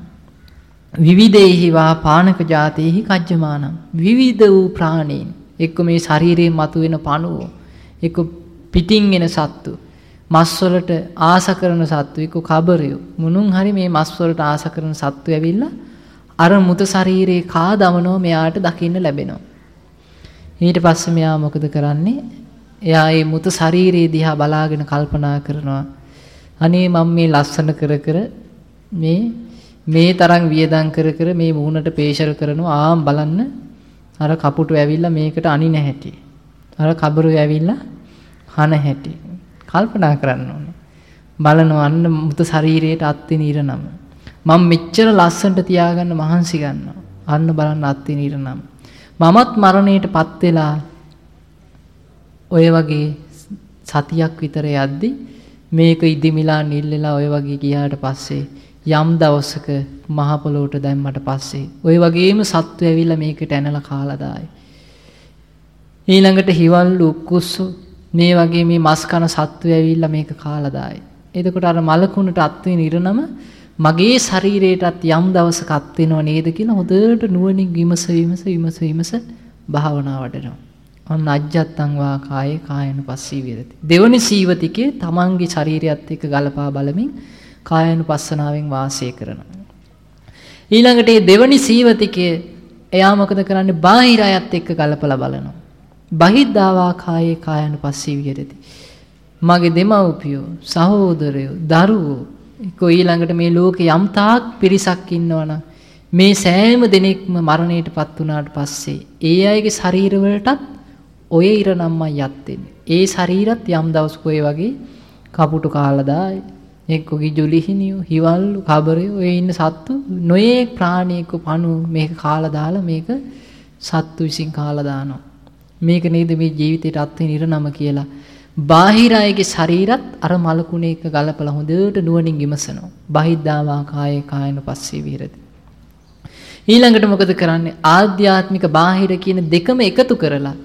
විවිධේහි වා පානක ජාතේහි කජ්ජමානම් විවිධ වූ ප්‍රාණීන්. එක්ක මේ ශරීරයෙන් මතුවෙන පණුව. එක්ක පිටින් එන සත්තු. මස් වලට ආස කරන සත්තු. එක්ක කබරය. මුනුන් හරි මේ මස් වලට ආස කරන සත්තු ඇවිල්ලා අර මුත ශරීරේ කා දමනෝ මෙයාට දකින්න ලැබෙනවා. ඊට පස්සේ මෙයා මොකද කරන්නේ? එයා මේ මුත ශරීරයේ දිහා බලාගෙන කල්පනා කරනවා. අනේ මම මේ ලස්සන කර කර මේ මේ තරම් වියදම් කර කර මේ මූණට පේෂල් කරනවා. ආම් බලන්න. අර කපුටු ඇවිල්ලා මේකට අනින හැටි. අර කබරු ඇවිල්ලා හන හැටි. කල්පනා කරන්න ඕනේ. බලනවා අන්න මුත ශරීරයට අත්තින ඉරනම මම මෙච්චර ලස්සනට තියාගන්න මහන්සි ගන්නවා. අන්න බලන්න අත්තින ඉරනම මමත් මරණයටපත් වෙලා ඔය වගේ සතියක් විතර යද්දි මේක ඉදිමිලා නිල්ලලා ඔය වගේ ගියාට පස්සේ යම් දවසක මහ පොළොවට දැම්මට පස්සේ ওই වගේම සත්තු ඇවිල්ලා මේකට ඇනලා කාලා දායි. ඊළඟට හිවල්ලු උක්කුස්සු මේ වගේ මේ මස් කන සත්තු ඇවිල්ලා මේක කාලා දායි. එතකොට අර මලකුණට අත් වෙන ඉරනම මගේ ශරීරයටත් යම් දවසක අත් වෙනව නේද කියලා හොඳට නුවණින් විමස විමස විමස විමස භාවනා වඩනවා. අන්න අජ්ජත්තං වා කායේ කායනුපස්සී විරති. දෙවනි සීවතිකේ තමන්ගේ ශරීරයත් එක්ක ගලපා බලමින් කායනුපස්සනාවෙන් වාසය කරනවා. ඊළඟට මේ දෙවනි සීවතිකේ එයා මොකද කරන්නේ? බාහිර අයත් එක්ක ගලපලා බලනවා. බහිද්ධාවා කායේ කායනුපස්සී විරති. මගේ දෙමව්පියෝ, සහෝදරයෝ, දරුවෝ එක්ක ඊළඟට මේ ලෝකේ යම් තාක් පිරිසක් ඉන්නවනම් මේ සෑම දිනෙකම මරණයටපත් වුණාට පස්සේ ඒ අයගේ ශරීරවලටත් ඔය ඉර නම්මයි යත් ඒ ශරීරත් යම් දවසක ඔය වගේ කපුටු කාලා දායි. එක්ක ගිජුලිහිනියෝ හිවල්ලු කබරයෝ ඔය ඉන්න සත්තු නොයේක් ප්‍රාණීක පණු මේක කාලා දාලා මේක සත්තු විසින් කාලා දානවා. මේක නේද මේ ජීවිතේට අත්වෙන ඉරනම කියලා බාහිර අයගේ ශරීරත් අර මලකුණේක ගලපලා හොඳට නුවණින් විමසනවා. බහිද්ධාවා කායේ කායන පස්සේ විහෙරති. ඊළඟට මොකද කරන්නේ? ආධ්‍යාත්මික බාහිර කියන දෙකම එකතු කරලා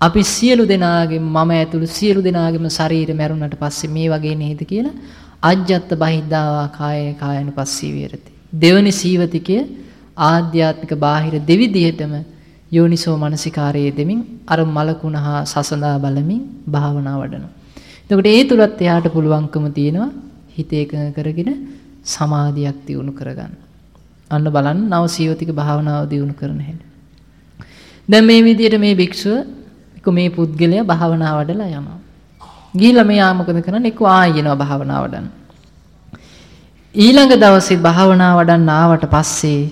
අපි සියලු දෙනාගේම මම ඇතුළු සියලු දෙනාගේම ශරීරය මැරුණට පස්සේ මේ වගේ නේද කියලා අජ්ජත් බහිද්ධාවා කායේ කායන පස්සී විරති. දෙවනි සීවතිකය ආධ්‍යාත්මික බාහිර දෙවිදිහටම යෝනිසෝ මනසිකාරයේ දෙමින් අර මලකුණ හා සසඳා බලමින් භාවනා වඩනවා. එතකොට ඒ තුලත් එයාට පුළුවන්කම තියෙනවා හිත එකඟ කරගෙන සමාධියක් දියුණු කරගන්න. අන්න බලන්න නව සීවතික භාවනාව දියුණු කරන හැටි. දැන් මේ විදිහට මේ භික්ෂුව මේ පුද්ගලයා භාවනා වඩලා යනවා. ගිහිල්ලා මෙයා මොකද කරන්නේ? එක්ක ආයෙනවා භාවනා වඩන්න. ඊළඟ දවසේ භාවනා වඩන්න ආවට පස්සේ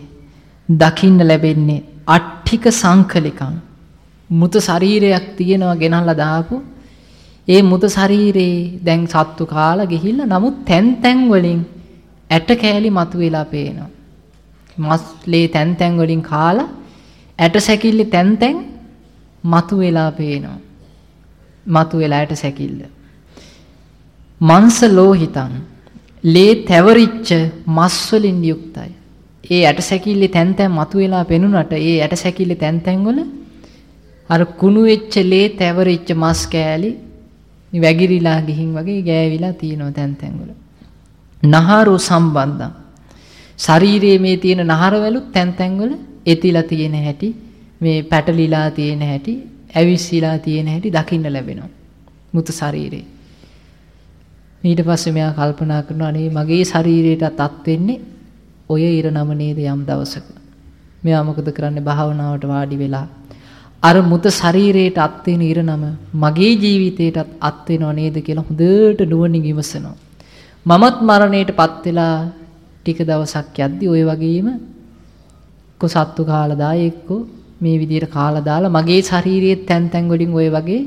දකින්න ලැබෙන්නේ අට්ඨික සංකලිකං. මුත ශරීරයක් තියෙනවා ගෙනල්ලා දාපු ඒ මුත ශරීරේ දැන් සත්තු කාලා ගිහිල්ලා නමුත් තැන් තැන් වලින් ඇට කෑලි මතුවෙලා පේනවා. මස්ලේ තැන් තැන් වලින් කාලා ඇට සැකිල්ල තැන් තැන් මතුවෙලා පේනවා. මතුවෙලාට සැකිල්ල. මංස ලෝහිතං ලේ තැවරිච්ච මස් වලින් යුක්තයි. ඒ ඇට සැකිල්ලේ තැන් තැන් මතුවෙලා පෙනුනට ඒ ඇට සැකිල්ලේ තැන් තැන් වල අර කුණු වෙච්ච ලේ තැවරිච්ච මස් කෑලි වැగిරිලා ගිහින් වගේ ගෑවිලා තියෙනවා තැන් තැන් වල. නහරෝ සම්බන්ධම් ශරීරයේ මේ තියෙන නහරවලුත් තැන් තැන් වල එතිලා තියෙන හැටි මේ පැටලිලා තියෙන හැටි ඇවිස්සීලා තියෙන හැටි දකින්න ලැබෙනවා. මුතු ශරීරේ. ඊට පස්සේ මෙයා කල්පනා කරනවා අනේ මගේ ශරීරයටත් අත් වෙන්නේ ඔය ඉර නම නේද යම් දවසක මෙයා මොකද කරන්නේ භාවනාවට වාඩි වෙලා අර මුත ශරීරයට අත් වෙන ඉර නම මගේ ජීවිතයටත් අත් වෙනව නේද කියලා හොඳට නුවණින් විමසනවා මමත් මරණයටපත් වෙලා ටික දවසක් යද්දි ওই වගේම කො සත්තු කාලා දායි එක්කෝ මේ විදිහට කාලා දාලා මගේ ශාරීරියේ තැන් තැන් වලින් ওই වගේ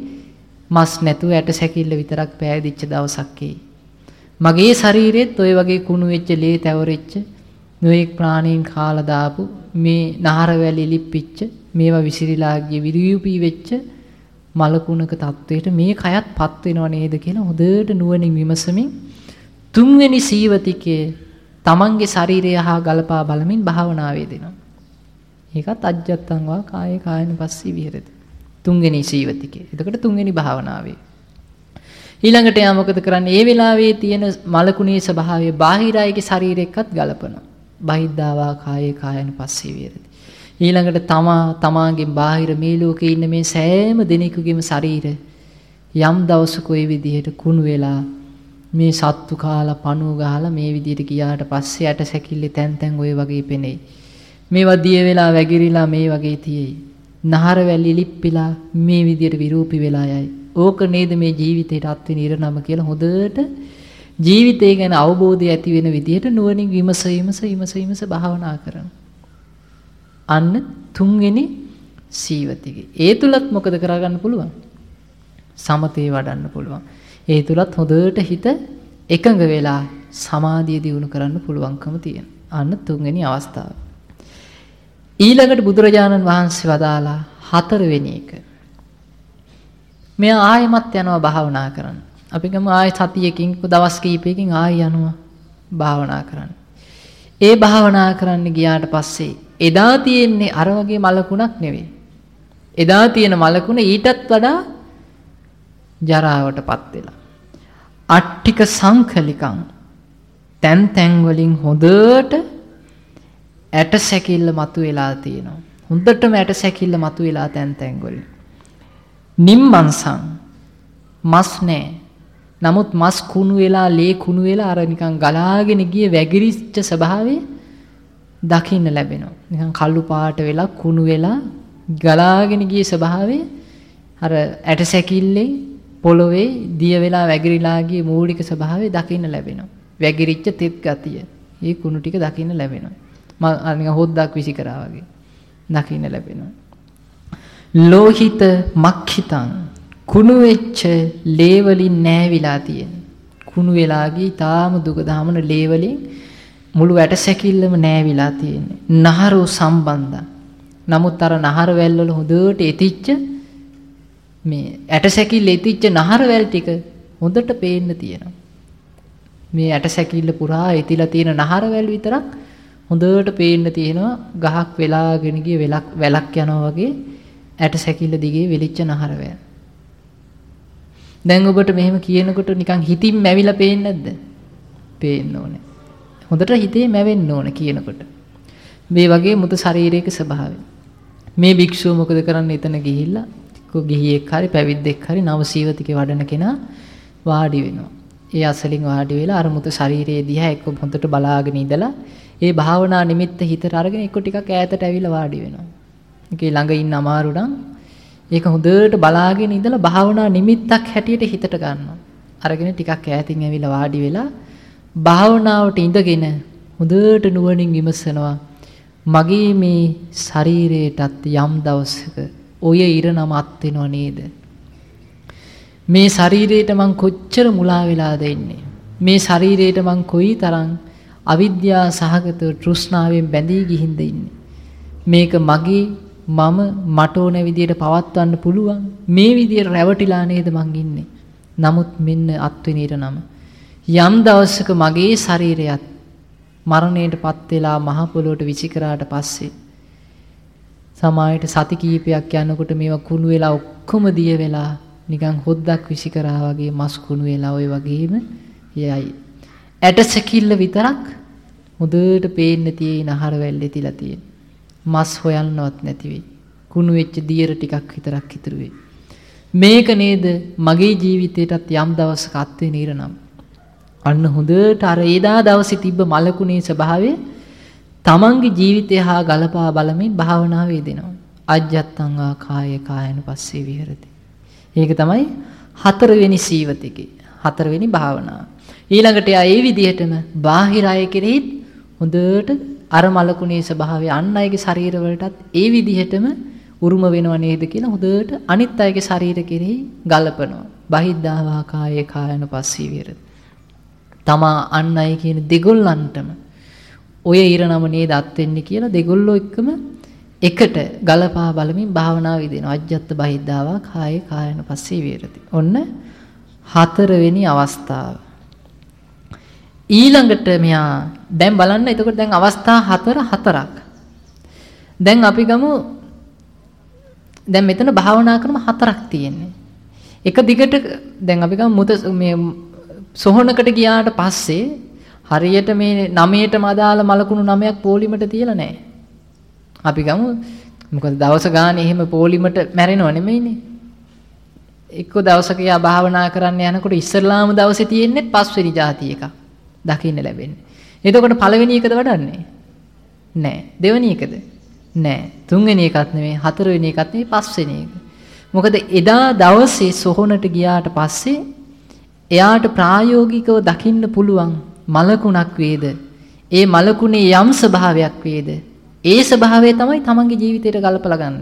මස් නැතුව ඇට සැකිල්ල විතරක් පෑදිච්ච දවසක් එයි. මගේ ශරීරෙත් ওই වගේ කුණු වෙච්ච ලේ තැවරෙච්ච නොඑක් ප්‍රාණීන් කාලා දාපු මේ නහර වැලි ලිප්පිච්ච මේවා විසිරීලා ගිය විරියුපී වෙච්ච මලකුණක තත්වයට මේ කයත් පත් වෙනව නේද කියලා හොඳට නුවණින් විමසමින් තුන්වෙනි සීවතිකයේ තමන්ගේ ශරීරය හා ගලපා බලමින් භාවනාවේ දෙනවා. ඒකත් අජ්ජත්තං වා කායේ කායන පස්සී විහෙරති. තුන්වෙනි සීවතිකේ. එතකොට තුන්වෙනි භාවනාවේ. ඊළඟට යා මොකද කරන්නේ? ඒ වෙලාවේ තියෙන මලකුණේ ස්වභාවය බාහිර අයගේ ශරීරයකත් ගලපනවා. බහිද්ධාවා කායේ කායන පස්සේ විහෙරති. ඊළඟට තමා තමාගේ බාහිර මේ ලෝකේ ඉන්න මේ සෑම දෙනෙකුගේම ශරීර යම් දවසක ওই විදිහට කුණු වෙලා මේ සත්තු කාලා පණුව ගහලා මේ විදිහට ගියාට පස්සේ ඇට සැකිල්ලේ තැන් තැන් ওই වගේ පෙනෙයි. මේවා දිය වෙලා වැగిරිලා මේ වගේ තියෙයි. නහර වැලි ලිප්පිලා මේ විදිහට විරූපී වෙලා යයි. ඕක නේද මේ ජීවිතේට අත්විඳින ඉරණම කියලා හොඳට ජීවිතය ගැන අවබෝධය ඇති වෙන විදිහට නුවණින් විමස විමස විමස විමස භාවනා කරනවා. අන්න තුන්වෙනි සීවතිගේ. ඒ තුලත් මොකද කරගන්න පුළුවන්? සමතේ වඩන්න පුළුවන්. ඒ තුලත් හොඳට හිත එකඟ වෙලා සමාධිය දියුණු කරන්න පුළුවන්කම තියෙනවා. අන්න තුන්වෙනි අවස්ථාව. ඊළඟට බුදුරජාණන් වහන්සේ වදාලා හතරවෙනි එක. මෙයා ආයෙමත් යනවා භාවනා කරන්න. අපි ගමු ආයෙ සතියකින් දවස් කීපයකින් ආයෙ යනවා භාවනා කරන්න. ඒ භාවනා කරන්න ගියාට පස්සේ එදා තියෙන්නේ අර වගේ මලකුණක් නෙවෙයි. එදා තියෙන මලකුණ ඊටත් වඩා ජරාවටපත් වෙලා. අට්ටික සංකලිකං තැන් තැන් වලින් හොඳට ඇට සැකිල්ල මතුවලා තියෙනවා. හොඳටම ඇට සැකිල්ල මතුවලා තැන් තැන් වලින්. නිම්මන්සං මස් නැහැ. නමුත් මස් කුණු වෙලා ලේ කුණු වෙලා අර නිකන් ගලාගෙන ගිය වැගිරිච්ච ස්වභාවය දකින්න ලැබෙනවා. නිකන් කළු පාට වෙලා කුණු වෙලා ගලාගෙන ගිය ස්වභාවය අර ඇට සැකිල්ලෙන් පොළොවේ දිය වෙලා වැගිරිලා ගිය මූලික ස්වභාවය දකින්න ලැබෙනවා. වැගිරිච්ච තෙත් ගතිය. මේ කුණු ටික දකින්න ලැබෙනවා. මම නිකන් හොද්දක් විසි කරා වගේ දකින්න ලැබෙනවා. ලෝහිත මක්ඛිතං කුණු වෙච්ච ලේ වලින් නෑවිලා තියෙන. කුණු වෙලා ගිය තාම දුක දහමන ලේ වලින් මුළු වැට සැකිල්ලම නෑවිලා තියෙන්නේ. නහරෝ සම්බන්ධ. නමුත් අර නහර වැල් වල හොඳට එතිච්ච මේ ඇට සැකිල්ල එතිච්ච නහර වැල් ටික හොඳට පේන්න තියෙනවා. මේ ඇට සැකිල්ල පුරා එතිලා තියෙන නහර වැල් විතරක් හොඳට පේන්න තියෙනවා ගහක් වෙලාගෙන ගිය වෙලක් වැලක් යනවා වගේ ඇට සැකිල්ල දිගේ වෙලිච්ච නහර වැල්. දැන් ඔබට මෙහෙම කියනකොට නිකන් හිතින් මැවිලා පේන්නේ නැද්ද? පේන්න ඕනේ. හොඳට හිතේ මැවෙන්න ඕනේ කියනකොට. මේ වගේ මුත ශරීරයක ස්වභාවය. මේ භික්ෂුව මොකද කරන්නේ එතන ගිහිල්ලා කො ගිහියෙක් හරි පැවිද්දෙක් හරි නව සීවතිකේ වඩන කෙනා වාඩි වෙනවා. ඒ අසලින් වාඩි වෙලා අර මුත ශරීරයේ දිහා එක්ක හොඳට බලාගෙන ඉඳලා ඒ භාවනා නිමිත්ත හිතට අරගෙන එක්ක ටිකක් ඈතට ඇවිල්ලා වාඩි වෙනවා. ඒකේ ළඟ ඉන්න අමාරු නම් ඒක හොඳට බලාගෙන ඉඳලා භාවනා නිමිත්තක් හැටියට හිතට ගන්නවා. අරගෙන ටිකක් ඈතින් ඇවිල්ලා වාඩි වෙලා භාවනාවට ඉඳගෙන හොඳට නුවණින් විමසනවා. මගේ මේ ශරීරයටත් යම් දවසක ඔය ඉරණම අත් වෙනව නේද? මේ ශරීරයට මං කොච්චර මුලා වෙලාද ඉන්නේ? මේ ශරීරයට මං කොයිතරම් අවිද්‍යා සහගත තෘෂ්ණාවෙන් බැඳී ගිහින්ද ඉන්නේ? මේක මගේ මම මට ඕන විදියට පවත්වන්න පුළුවන් මේ විදියට රැවටිලා නේද මං ඉන්නේ. නමුත් මෙන්න අත්විනීර නම. යම් දවසක මගේ ශරීරයත් මරණයටපත් වෙලා මහ පොළොවට විසිකරාට පස්සේ සමායට සති කීපයක් යනකොට මේවා කුණු වෙලා ඔක්කොම දිය වෙලා නිකන් හොද්දක් විසිකරා වගේ මස් කුණු වෙලා ওই වගේම යයි. ඇට සැකිල්ල විතරක් හොඳට පේන්න තියෙන නහර වැල්ලේ තියලා තියෙන. මස් හොයන්නවත් නැති වෙයි. කුණු වෙච්ච දියර ටිකක් විතරක් ඉතුරු වෙයි. මේක නේද මගේ ජීවිතේටත් යම් දවසක අත්වේ නිරනම්. අන්න හොඳට අර ඒදා දවසේ තිබ්බ මලකුණේ ස්වභාවය තමන්ගේ ජීවිතය හා ගලපා බලමින් භාවනාව යෙදෙනවා. අජ්ජත්තං ආ කාය කායන පස්සේ විහෙරති. ඒක තමයි හතරවෙනි සීවතිකේ. හතරවෙනි භාවනාව. ඊළඟට එයා ඒ විදිහටම බාහිර අය කෙරෙහිත් හොඳට අර මලකුණේ ස්වභාවය අන් අයගේ ශරීරවලටත් ඒ විදිහටම උරුම වෙනව නේද කියලා හොඳට අනිත් අයගේ ශරීර කෙරෙහි ගලපනවා. බහිද්ධාවා කායේ කායන පස්සී විහෙරති. තමා අන් අය කියන දෙගොල්ලන්ටම ඔය ඉරණම නේද අත් වෙන්නේ කියලා දෙගොල්ලෝ එක්කම එකට ගලපා බලමින් භාවනාව විදිනවා. අජ්ජත් බහිද්ධාවා කායේ කායන පස්සේ විහෙරති. ඔන්න හතරවෙනි අවස්ථාව. ඊළඟට මෙයා දැන් බලන්න එතකොට දැන් අවස්ථා හතර හතරක්. දැන් අපි ගමු දැන් මෙතන භාවනා ක්‍රම හතරක් තියෙන්නේ. එක දිගට දැන් අපි ගමු මුත මේ සොහනකට ගියාට පස්සේ හරියට මේ නමයටම අදාළ මලකුණු නමයක් පොලිමට තියලා නැහැ. අපි ගමු මොකද දවස ගානේ එහෙම පොලිමට මැරෙනව නෙමෙයිනේ. එක්ක දවසක යා භාවනා කරන්න යනකොට ඉස්සරලාම දවසේ තියෙන්නේ පස්වෙනි જાති එකක්. දකින්න ලැබෙන්නේ. එතකොට පළවෙනි එකද වඩන්නේ? නෑ. දෙවෙනි එකද? නෑ. තුන්වෙනි එකත් නෙමෙයි, හතරවෙනි එකත් නෙමෙයි, පස්වෙනි එක. මොකද එදා දවසේ සොහොනට ගියාට පස්සේ එයාට ප්‍රායෝගිකව දකින්න පුළුවන් මලකුණක් වේද ඒ මලකුණේ යම් ස්වභාවයක් වේද ඒ ස්වභාවය තමයි තමන්ගේ ජීවිතයට ගලපලා ගන්න.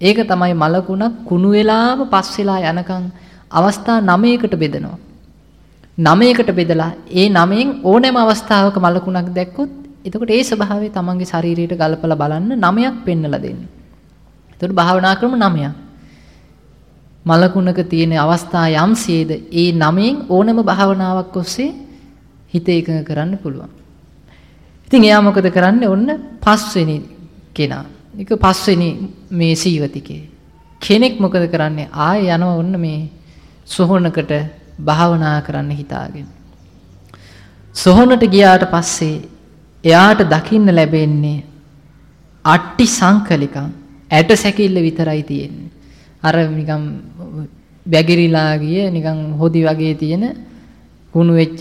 ඒක තමයි මලකුණක් කුණු වෙලාම පස් වෙලා යනකම් අවස්ථා 9කට බෙදනවා. 9කට බෙදලා ඒ 9න් ඕනෑම අවස්ථාවක මලකුණක් දැක්කොත් එතකොට ඒ ස්වභාවය තමන්ගේ ශරීරයට ගලපලා බලන්න 9ක් පෙන්නලා දෙන්න. එතකොට භාවනා ක්‍රම 9ක්. මලකුණක තියෙන අවස්ථා යම්සේද ඒ 9න් ඕනෑම භාවනාවක් ඔස්සේ හිත එකඟ කරන්න පුළුවන්. ඉතින් එයා මොකද කරන්නේ? ඔන්න පස්වෙනි කෙනා. ඒක පස්වෙනි මේ සීවතිකේ. කෙනෙක් මොකද කරන්නේ? ආයෙ යනවා ඔන්න මේ සොහොනකට භාවනා කරන්න හිතාගෙන. සොහොනට ගියාට පස්සේ එයාට දකින්න ලැබෙන්නේ අට්ටි සංකලිකම් ඇට සැකිල්ල විතරයි තියෙන්නේ. අර නිකම් බැගිරිලා ගිය නිකන් හොදි වගේ තියෙන කුණු වෙච්ච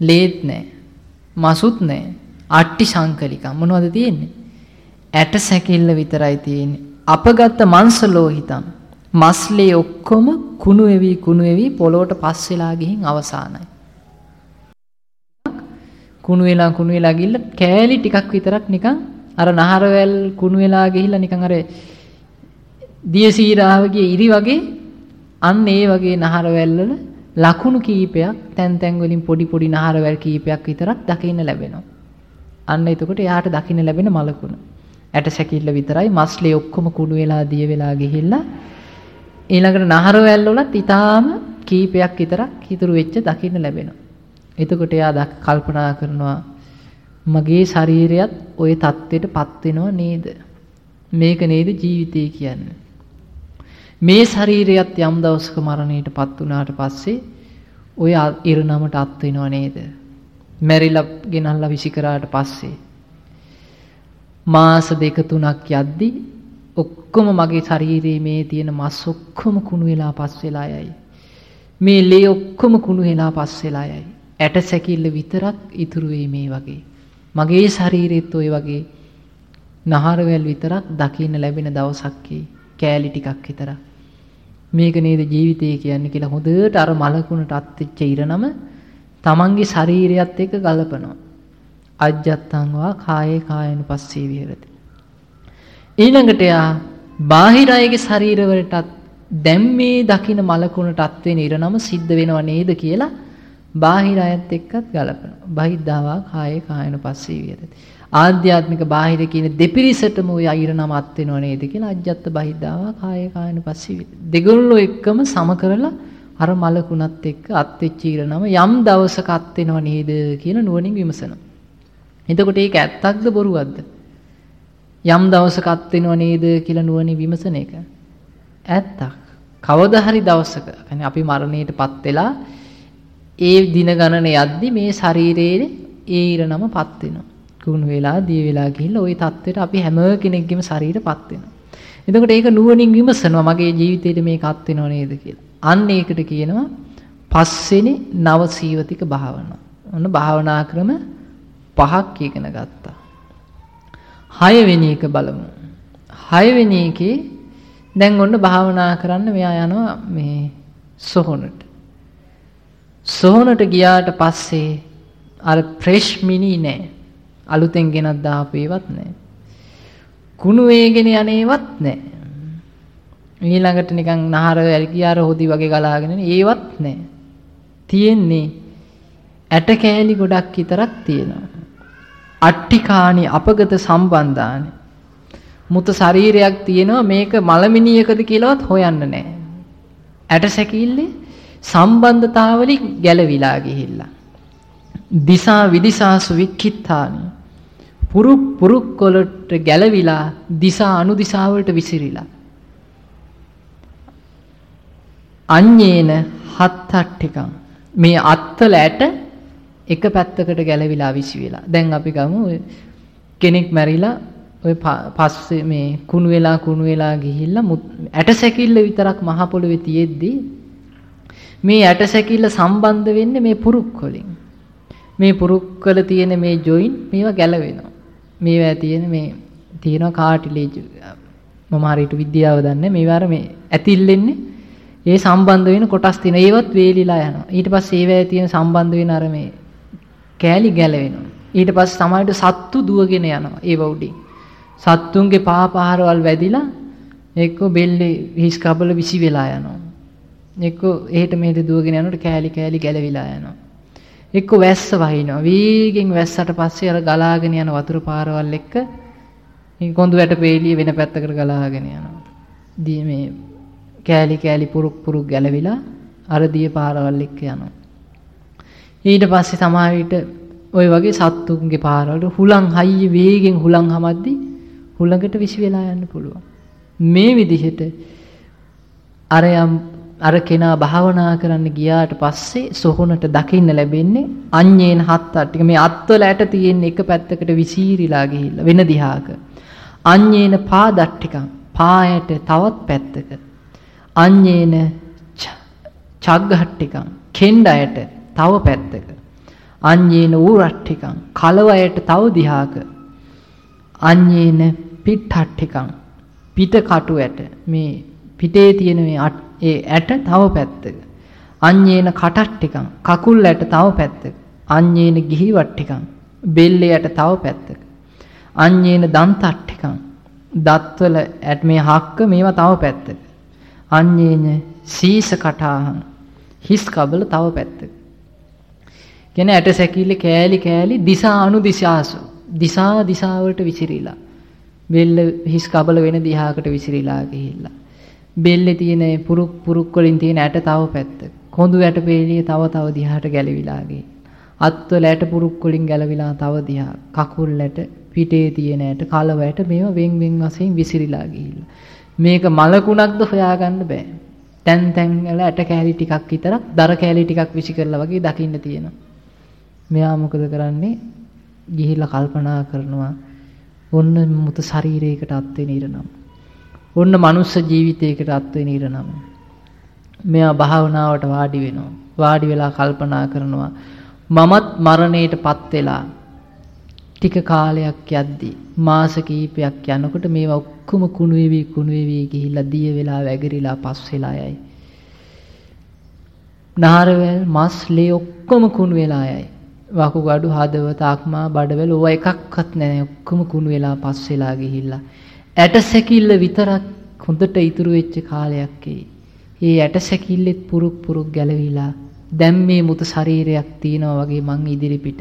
ලේත් නැහැ. මසුත් නැහැ. අට්ටි සංකලිකම් මොනවද තියෙන්නේ? ඇට සැකිල්ල විතරයි තියෙන්නේ. අපගත මංස ලෝහිතම්. මස්ලේ ඔක්කොම කුණු වෙවි කුණු වෙවි පොළොවට පස් වෙලා ගිහින් අවසానයි. කුණු වෙලා කුණු වෙලා ගිහිල්ලා කෑලි ටිකක් විතරක් නිකන් අර නහරවැල් කුණු වෙලා ගිහිල්ලා නිකන් අර දියසීරාවගේ ඉරි වගේ අන්න ඒ වගේ නහරවැල් වල ලකුණු කීපයක් තැන් තැන් වලින් පොඩි පොඩි නහරවැල් කීපයක් විතරක් දකින්න ලැබෙනවා. අන්න එතකොට එයාට දකින්න ලැබෙන මලකුණ. ඇට සැකිල්ල විතරයි මස්ලේ ඔක්කොම කුණු වෙලා දිය වෙලා ගිහිල්ලා ඊළඟට නහර වැල් වලත් ඊටාම කීපයක් විතරක් ඉතුරු වෙච්ච දකින්න ලැබෙනවා. එතකොට එයා කල්පනා කරනවා මගේ ශරීරයත් ওই தත්ත්වයටපත් වෙනව නේද? මේක නේද ජීවිතය කියන්නේ. මේ ශරීරයත් යම් දවසක මරණයටපත් වුණාට පස්සේ ওই ඉරණමට අත් වෙනව නේද? මැරිලා ගෙනල්ලා විසි කරාට පස්සේ මාස දෙක තුනක් යද්දී ඔක්කොම මගේ ශරීරයේ මේ තියෙන මස් ඔක්කොම කුණු වෙලා පස් වෙලා යයි. මේ ලේ ඔක්කොම කුණු වෙලා පස් වෙලා යයි. ඇට සැකිල්ල විතරක් ඉතුරු වෙයි මේ වගේ. මගේ ශරීරෙත් ওই වගේ නහරවැල් විතරක් දකින්න ලැබෙන දවසක් කෑලි ටිකක් විතරක්. මේක නේද ජීවිතය කියන්නේ කියලා හොඳට අර මලකුණට අත්වෙච්ච ඉරනම තමන්ගේ ශරීරයත් එක්ක ගලපනවා. අජ්ජත්තං වා කායේ කායන පස්සේ විහෙරති. ඊළඟට එයා බාහිර අයගේ ශරීරවලටත් දැන් මේ දකින මලකුණට අත්වෙන ඉරනම සිද්ධ වෙනව නේද කියලා බාහිර අයත් එක්කත් ගලපනවා. බහිද්ධාවා කායේ කායන පස්සේ විහෙරති. ආධ්‍යාත්මික බාහිර කියන දෙපිරිසටම ওই අයිරනම අත් වෙනව නේද කියලා අජ්ජත් බහිද්ධාවා කායේ කායන පස්සේ දෙගොල්ලෝ එක්කම සම කරලා අර මලකුණත් එක්ක අත් වෙච්ච ඉරනම යම් දවසක අත් වෙනව නේද කියලා නුවණින් විමසනවා. එතකොට ඒක ඇත්තක්ද බොරුවක්ද? යම් දවසකත් වෙනව නේද කියලා නුවණින් විමසන එක ඇත්තක්. කවදා හරි දවසක يعني අපි මරණයටපත් වෙලා ඒ දින ගණන යද්දි මේ ශරීරයේ ඒ ඉරණමපත් වෙනවා. කුණු වෙලා දිය වෙලා ගිහිල්ලා ওই தത്വෙට අපි හැම කෙනෙක්ගේම ශරීරපත් වෙනවා. එතකොට ඒක නුවණින් විමසනවා මගේ ජීවිතේට මේකත් වෙනව නේද කියලා. අන්න ඒකට කියනවා පස්වෙනි නව සීවතික භාවනාව. ඔන්න භාවනා ක්‍රම පහක් ඉගෙන ගත්තා. හයවෙනි එක බලමු. හයවෙනි එකේ දැන් ඔන්න භාවනා කරන්න මෙයා යනවා මේ සොහොනට. සොහොනට ගියාට පස්සේ අර ෆ්‍රෙෂ් මිනි නෑ. අලුතෙන් ගෙනත් දාපු ඒවත් නෑ. කුණු වේගෙන යන්නේවත් නෑ. ඊළඟට නිකන් නහර වැල්කියාර හොදි වගේ ගලාගෙන ඒවත් නෑ. තියෙන්නේ ඇට කෑලි ගොඩක් විතරක් තියෙනවා. අට්ටිකානි අපගත සම්බන්ධානි. මුත ශරීරයක් තියෙනවා මේක මලමිනියකද කියලාවත් හොයන්න නෑ. ඇට සැකිල්ලේ සම්බන්ධතාවලින් ගැලවිලා ගිහිල්ලා. දිසා විදිසාසු වික්කිත්තානි. පුරුක් පුරුක් වලට ගැලවිලා දිසා අනුදිසාවලට විසිරිලා. අඤ්ඤේන හත්තට්ටිකං මේ අත්තල ඇට එක පැත්තකට ගැලවිලා විසි වෙලා. දැන් අපි ගමු කෙනෙක් මැරිලා ඔය පස්සේ මේ කුණු වෙලා කුණු වෙලා ගිහිල්ලා ඇට සැකිල්ල විතරක් මහ පොළවේ තියෙද්දි මේ ඇට සැකිල්ල සම්බන්ධ වෙන්නේ මේ පුරුක් වලින්. මේ පුරුක් වල තියෙන මේ ජොයින්ට් මේවා ගැලවෙනවා. මේවා තියෙන මේ තියෙනවා කාටිලේජ් මම හරියට විද්‍යාව දන්නේ මේවා අර මේ ඇතිල්ලෙන්නේ ඒ සම්බන්ධ වෙන කොටස් තියෙන ඒවත් වේලිලා යනවා. ඊට පස්සේ ඒවැය තියෙන සම්බන්ධ වෙන අර මේ කෑලි ගැලවෙනවා. ඊට පස්සේ සමහරවිට සත්තු දුවගෙන යනවා ඒව උඩින්. සත්තුන්ගේ පාපහරවල් වැදිලා එක්ක බෙල්ලේ හිස් කබල විසි වෙලා යනවා. එක්ක එහෙට මෙහෙට දුවගෙන යනකොට කෑලි කෑලි ගැලවිලා යනවා. එක්ක වැස්ස වහිනවා. වීගෙන් වැස්සට පස්සේ අර ගලාගෙන යන වතුර පාරවල් එක්ක මේ කොඳු වැට පේලිය වෙන පැත්තකට ගලාගෙන යනවා. දී මේ කෑලි කෑලි පුරුක් පුරුක් ගැලවිලා අර දිය පාරවල් එක්ක යනවා. ඊට පස්සේ සමහර විට ওই වගේ සත්තුන්ගේ පාරවලට හුලං හයිය වේගෙන් හුලං හමද්දි හුලඟට විසි වෙලා යන්න පුළුවන්. මේ විදිහට අර යම් අර කෙනා භාවනා කරන්න ගියාට පස්සේ සොහොනට දකින්න ලැබෙන්නේ අඤ්ඤේන හත් අට්ටික මේ අත්වල ඇට තියෙන එක පැත්තකට විසීරිලා ගිහිල්ලා වෙන දිහාක. අඤ්ඤේන පාදට්ටිකං පායට තවත් පැත්තක. අඤ්ඤේන චග්ගහට්ටිකං කෙණ්ඩයට. තව පැත්තක. අඤ්ඤේන ඌරට්ටිකං කලවයට තව දිහාක. අඤ්ඤේන පිට්ඨට්ටිකං පිට කටුයට මේ පිටේ තියෙන මේ ඒ ඇට තව පැත්තක. අඤ්ඤේන කටට්ටිකං කකුල් ඇට තව පැත්තක. අඤ්ඤේන ගිහිවට්ටිකං බෙල්ලයට තව පැත්තක. අඤ්ඤේන දන්තට්ටිකං දත්වල ඇට මේ හක්ක මේවා තව පැත්තක. අඤ්ඤේන සීස කටාහං. හිස් කබල තව පැත්තක. කියන ඇට සැකිල්ල කෑලි කෑලි දිසා අනු දිශාසු. දිසා දිසාවට විසිරිලා. බෙල්ල හිස් කබල වෙන දිහාකට විසිරිලා ගිහිල්ලා. බෙල්ලේ තියෙන පුරුක් පුරුක් වලින් තියෙන ඇට තව පැත්තක කොඳු ඇට පේලිය තව තව දිහාට ගැලවිලා ගිහින් අත්වල ඇට පුරුක් වලින් ගැලවිලා තව දිහා. කකුල් ඇට පිටේ තියෙන ඇට කලව ඇට මේවා වෙන් වෙන් වශයෙන් විසිරිලා ගිහිල්ලා. මේක මලකුණක්ද හොයාගන්න බෑ. තැන් තැන් වල ඇට කෑලි ටිකක් විතරක් දර කෑලි ටිකක් විසි කරලා වගේ දකින්න තියෙනවා. මෙයා මොකද කරන්නේ ගිහිල්ලා කල්පනා කරනවා ඔන්න මුත ශරීරයකට අත් වෙන ඉරනම් ඔන්න මනුස්ස ජීවිතයකට අත් වෙන ඉරනම් මෙයා භාවනාවට වාඩි වෙනවා වාඩි වෙලා කල්පනා කරනවා මමත් මරණයටපත් වෙලා ටික කාලයක් යද්දි මාස කිහිපයක් යනකොට මේවා ඔක්කොම කුණු වෙවි කුණු වෙවි ගිහිල්ලා දිය වෙලා වැගිරිලා පස් වෙලා යයි. නාරවැල් මස් ලේ ඔක්කොම කුණු වෙලා යයි. වකුගඩු හදවත අක්මා බඩවැල් ඕවා එකක්වත් නැහැ. ඔක්කොම කුණු වෙලා පස් වෙලා ගිහිල්ලා. ඇට සැකිල්ල විතරක් හොඳට ඉතුරු වෙච්ච කාලයක් ඒ. ඇට සැකිල්ලෙත් පුරුක් පුරුක් ගැලවිලා දැන් මේ මුත ශරීරයක් තියෙනවා වගේ මං ඉදිරි පිට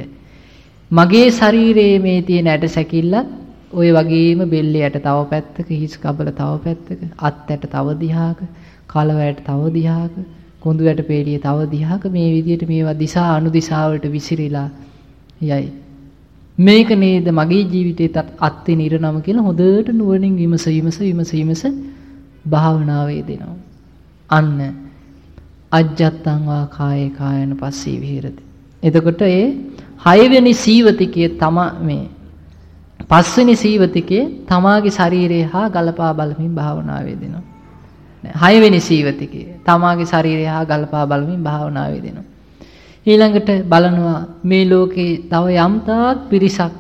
මගේ ශරීරයේ මේ තියෙන ඇට සැකිල්ලත් ওই වගේම බෙල්ලයට තව පැත්තක හිස් කබල තව පැත්තක අත් ඇට තව දිහාක කලව ඇට තව දිහාක කොඳු ඇට පේලිය තව දිහාක මේ විදිහට මේවා දිසා අනුදිශාවලට විසිරිලා යයි. මේක නේද මගේ ජීවිතේට අත්වෙන ඉරණම කියලා හොඳට නුවණින් විමස විමස විමස විමස භාවනාවේ දෙනවා. අන්න අජ්ජත්තං වා කායේ කායන පස්සී විහෙරති. එතකොට ඒ හයවෙනි සීවතිකයේ තම මේ පස්වෙනි සීවතිකයේ තමාගේ ශරීරය හා ගලපා බලමින් භාවනාවේ දෙනවා. හයවෙනි සීවතිකයේ තමාගේ ශරීරය හා ගලපා බලමින් භාවනාවේ දෙනවා. ඊළඟට බලනවා මේ ලෝකේ තව යම්තාක් පිරිසක්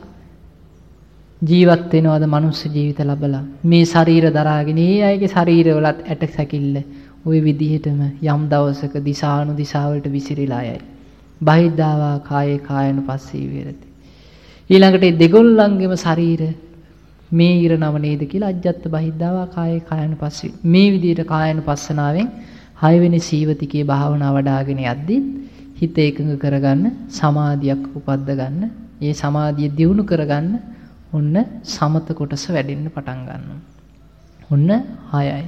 ජීවත් වෙනවද මනුස්ස ජීවිත ලැබලා මේ ශරීර දරාගෙන ඒ අයගේ ශරීරවලත් ඇට සැකිල්ල ওই විදිහටම යම් දවසක දිශානු දිශාවලට විසිරීලා යයි. බහිද්ධාවා කායේ කායන පස්සී විරති. ඊළඟට දෙගොල්ලන්ගේම ශරීර මේ ඉරණම නේද කියලා අජ්ජත් බහිද්දාවා කායේ කායන පස්සේ මේ විදිහට කායන පස්සනාවෙන් හයවෙනි සීවතිකේ භාවනා වඩ아가ගෙන යද්දි හිත එකඟ කරගන්න සමාධියක් උපද්ද ගන්න ඒ සමාධිය දියුණු කරගන්න ඔන්න සමත කොටස වැඩෙන්න පටන් ගන්නවා. ඔන්න 6යි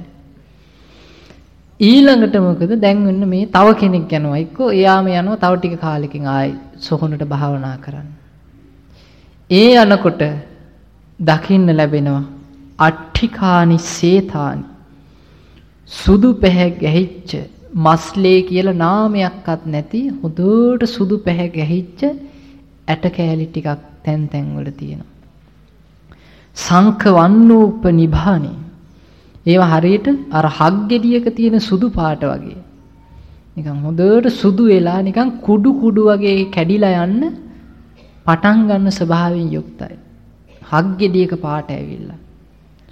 ඊළඟට මොකද? දැන් ඔන්න මේ තව කෙනෙක් යනවා. එක්කෝ එයාම යනවා තව ටික කාලෙකින් ආයි සොහොනට භාවනා කරන්න. ඒ යනකොට දකින්න ලැබෙනවා අට්ඨිකානි සේතානි සුදු පැහැ ගැහිච්ච මස්ලේ කියලා නාමයක්වත් නැති හොඳට සුදු පැහැ ගැහිච්ච ඇට කෑලි ටිකක් තැන් තැන් වල තියෙනවා. සංඛ වන්නෝප නිභානේ. ඒවා හරියට අර හක් ගෙඩියක තියෙන සුදු පාට වගේ. නිකන් හොඳට සුදු වෙලා නිකන් කුඩු කුඩු වගේ කැඩිලා යන්න පටන් ගන්න ස්වභාවයෙන් යුක්තයි. හක් ගෙඩියක පාට ඇවිල්ලා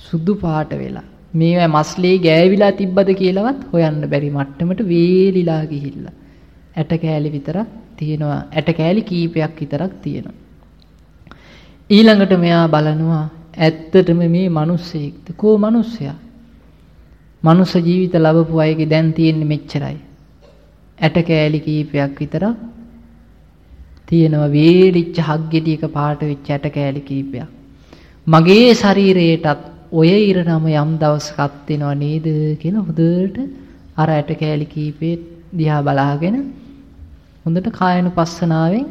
සුදු පාට වෙලා. මේවා මස්ලේ ගෑවිලා තිබ්බද කියලාවත් හොයන්න බැරි මට්ටමට වේලිලා ගිහිල්ලා. ඇට කෑලි විතරක් තියෙනවා ඇට කෑලි කීපයක් විතරක් තියෙනවා. ඊළඟට මෙයා බලනවා ඇත්තටම මේ මිනිස්සෙක්ද? කෝ මිනිස්සයා? මනුස්ස ජීවිත ලැබපු අයගේ දැන් තියෙන්නේ මෙච්චරයි. ඇට කෑලි කීපයක් විතරක් තියෙනවා. වේලිච්ච හග්ගෙඩියක පාට වෙච්ච ඇට කෑලි කීපයක්. මගේ ශරීරයටත් ඔය ඉරණම යම් දවසකත් වෙනව නේද කියලා හොඳට අර ඇට කෑලි කීපේ දිහා බලාගෙන හොඳට කායනුපස්සනාවෙන්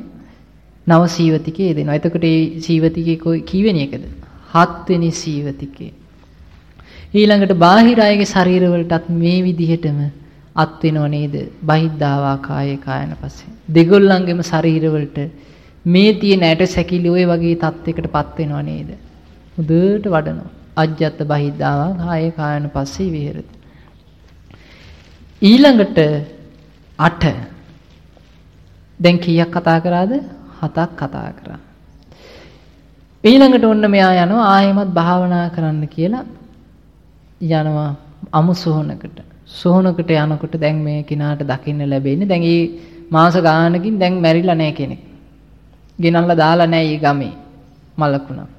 නව සීවතිකේ දෙනවා. එතකොට මේ සීවතිකේ කීවෙනි එකද? හත්වෙනි සීවතිකේ. ඊළඟට බාහිර අයගේ ශරීරවලටත් මේ විදිහටම අත් වෙනව නේද? බහිද්ධාවා කායේ කායන පස්සේ. දෙගොල්ලන්ගේම ශරීරවලට මේ තියෙන ඇට සැකිලි ওই වගේ තත්යකටපත් වෙනව නේද? හොඳට වඩනවා. අජ්ජත් බහිද්ධාවා කායේ කායන පස්සේ විහෙරති. ඊළඟට 8 දැන් කීයක් කතා කරාද? හතක් කතා කරා. ඊළඟට ඔන්න මෙයා යනවා ආයෙමත් භාවනා කරන්න කියලා යනවා අමු සෝහනකට. සෝහනකට යනකොට දැන් මේ කිනාට දකින්න ලැබෙන්නේ දැන් මේ මාස ගානකින් දැන් මැරිලා නැහැ කෙනෙක්. ගෙනල්ලා දාලා නැහැ ඊ ගමේ මලකුණා.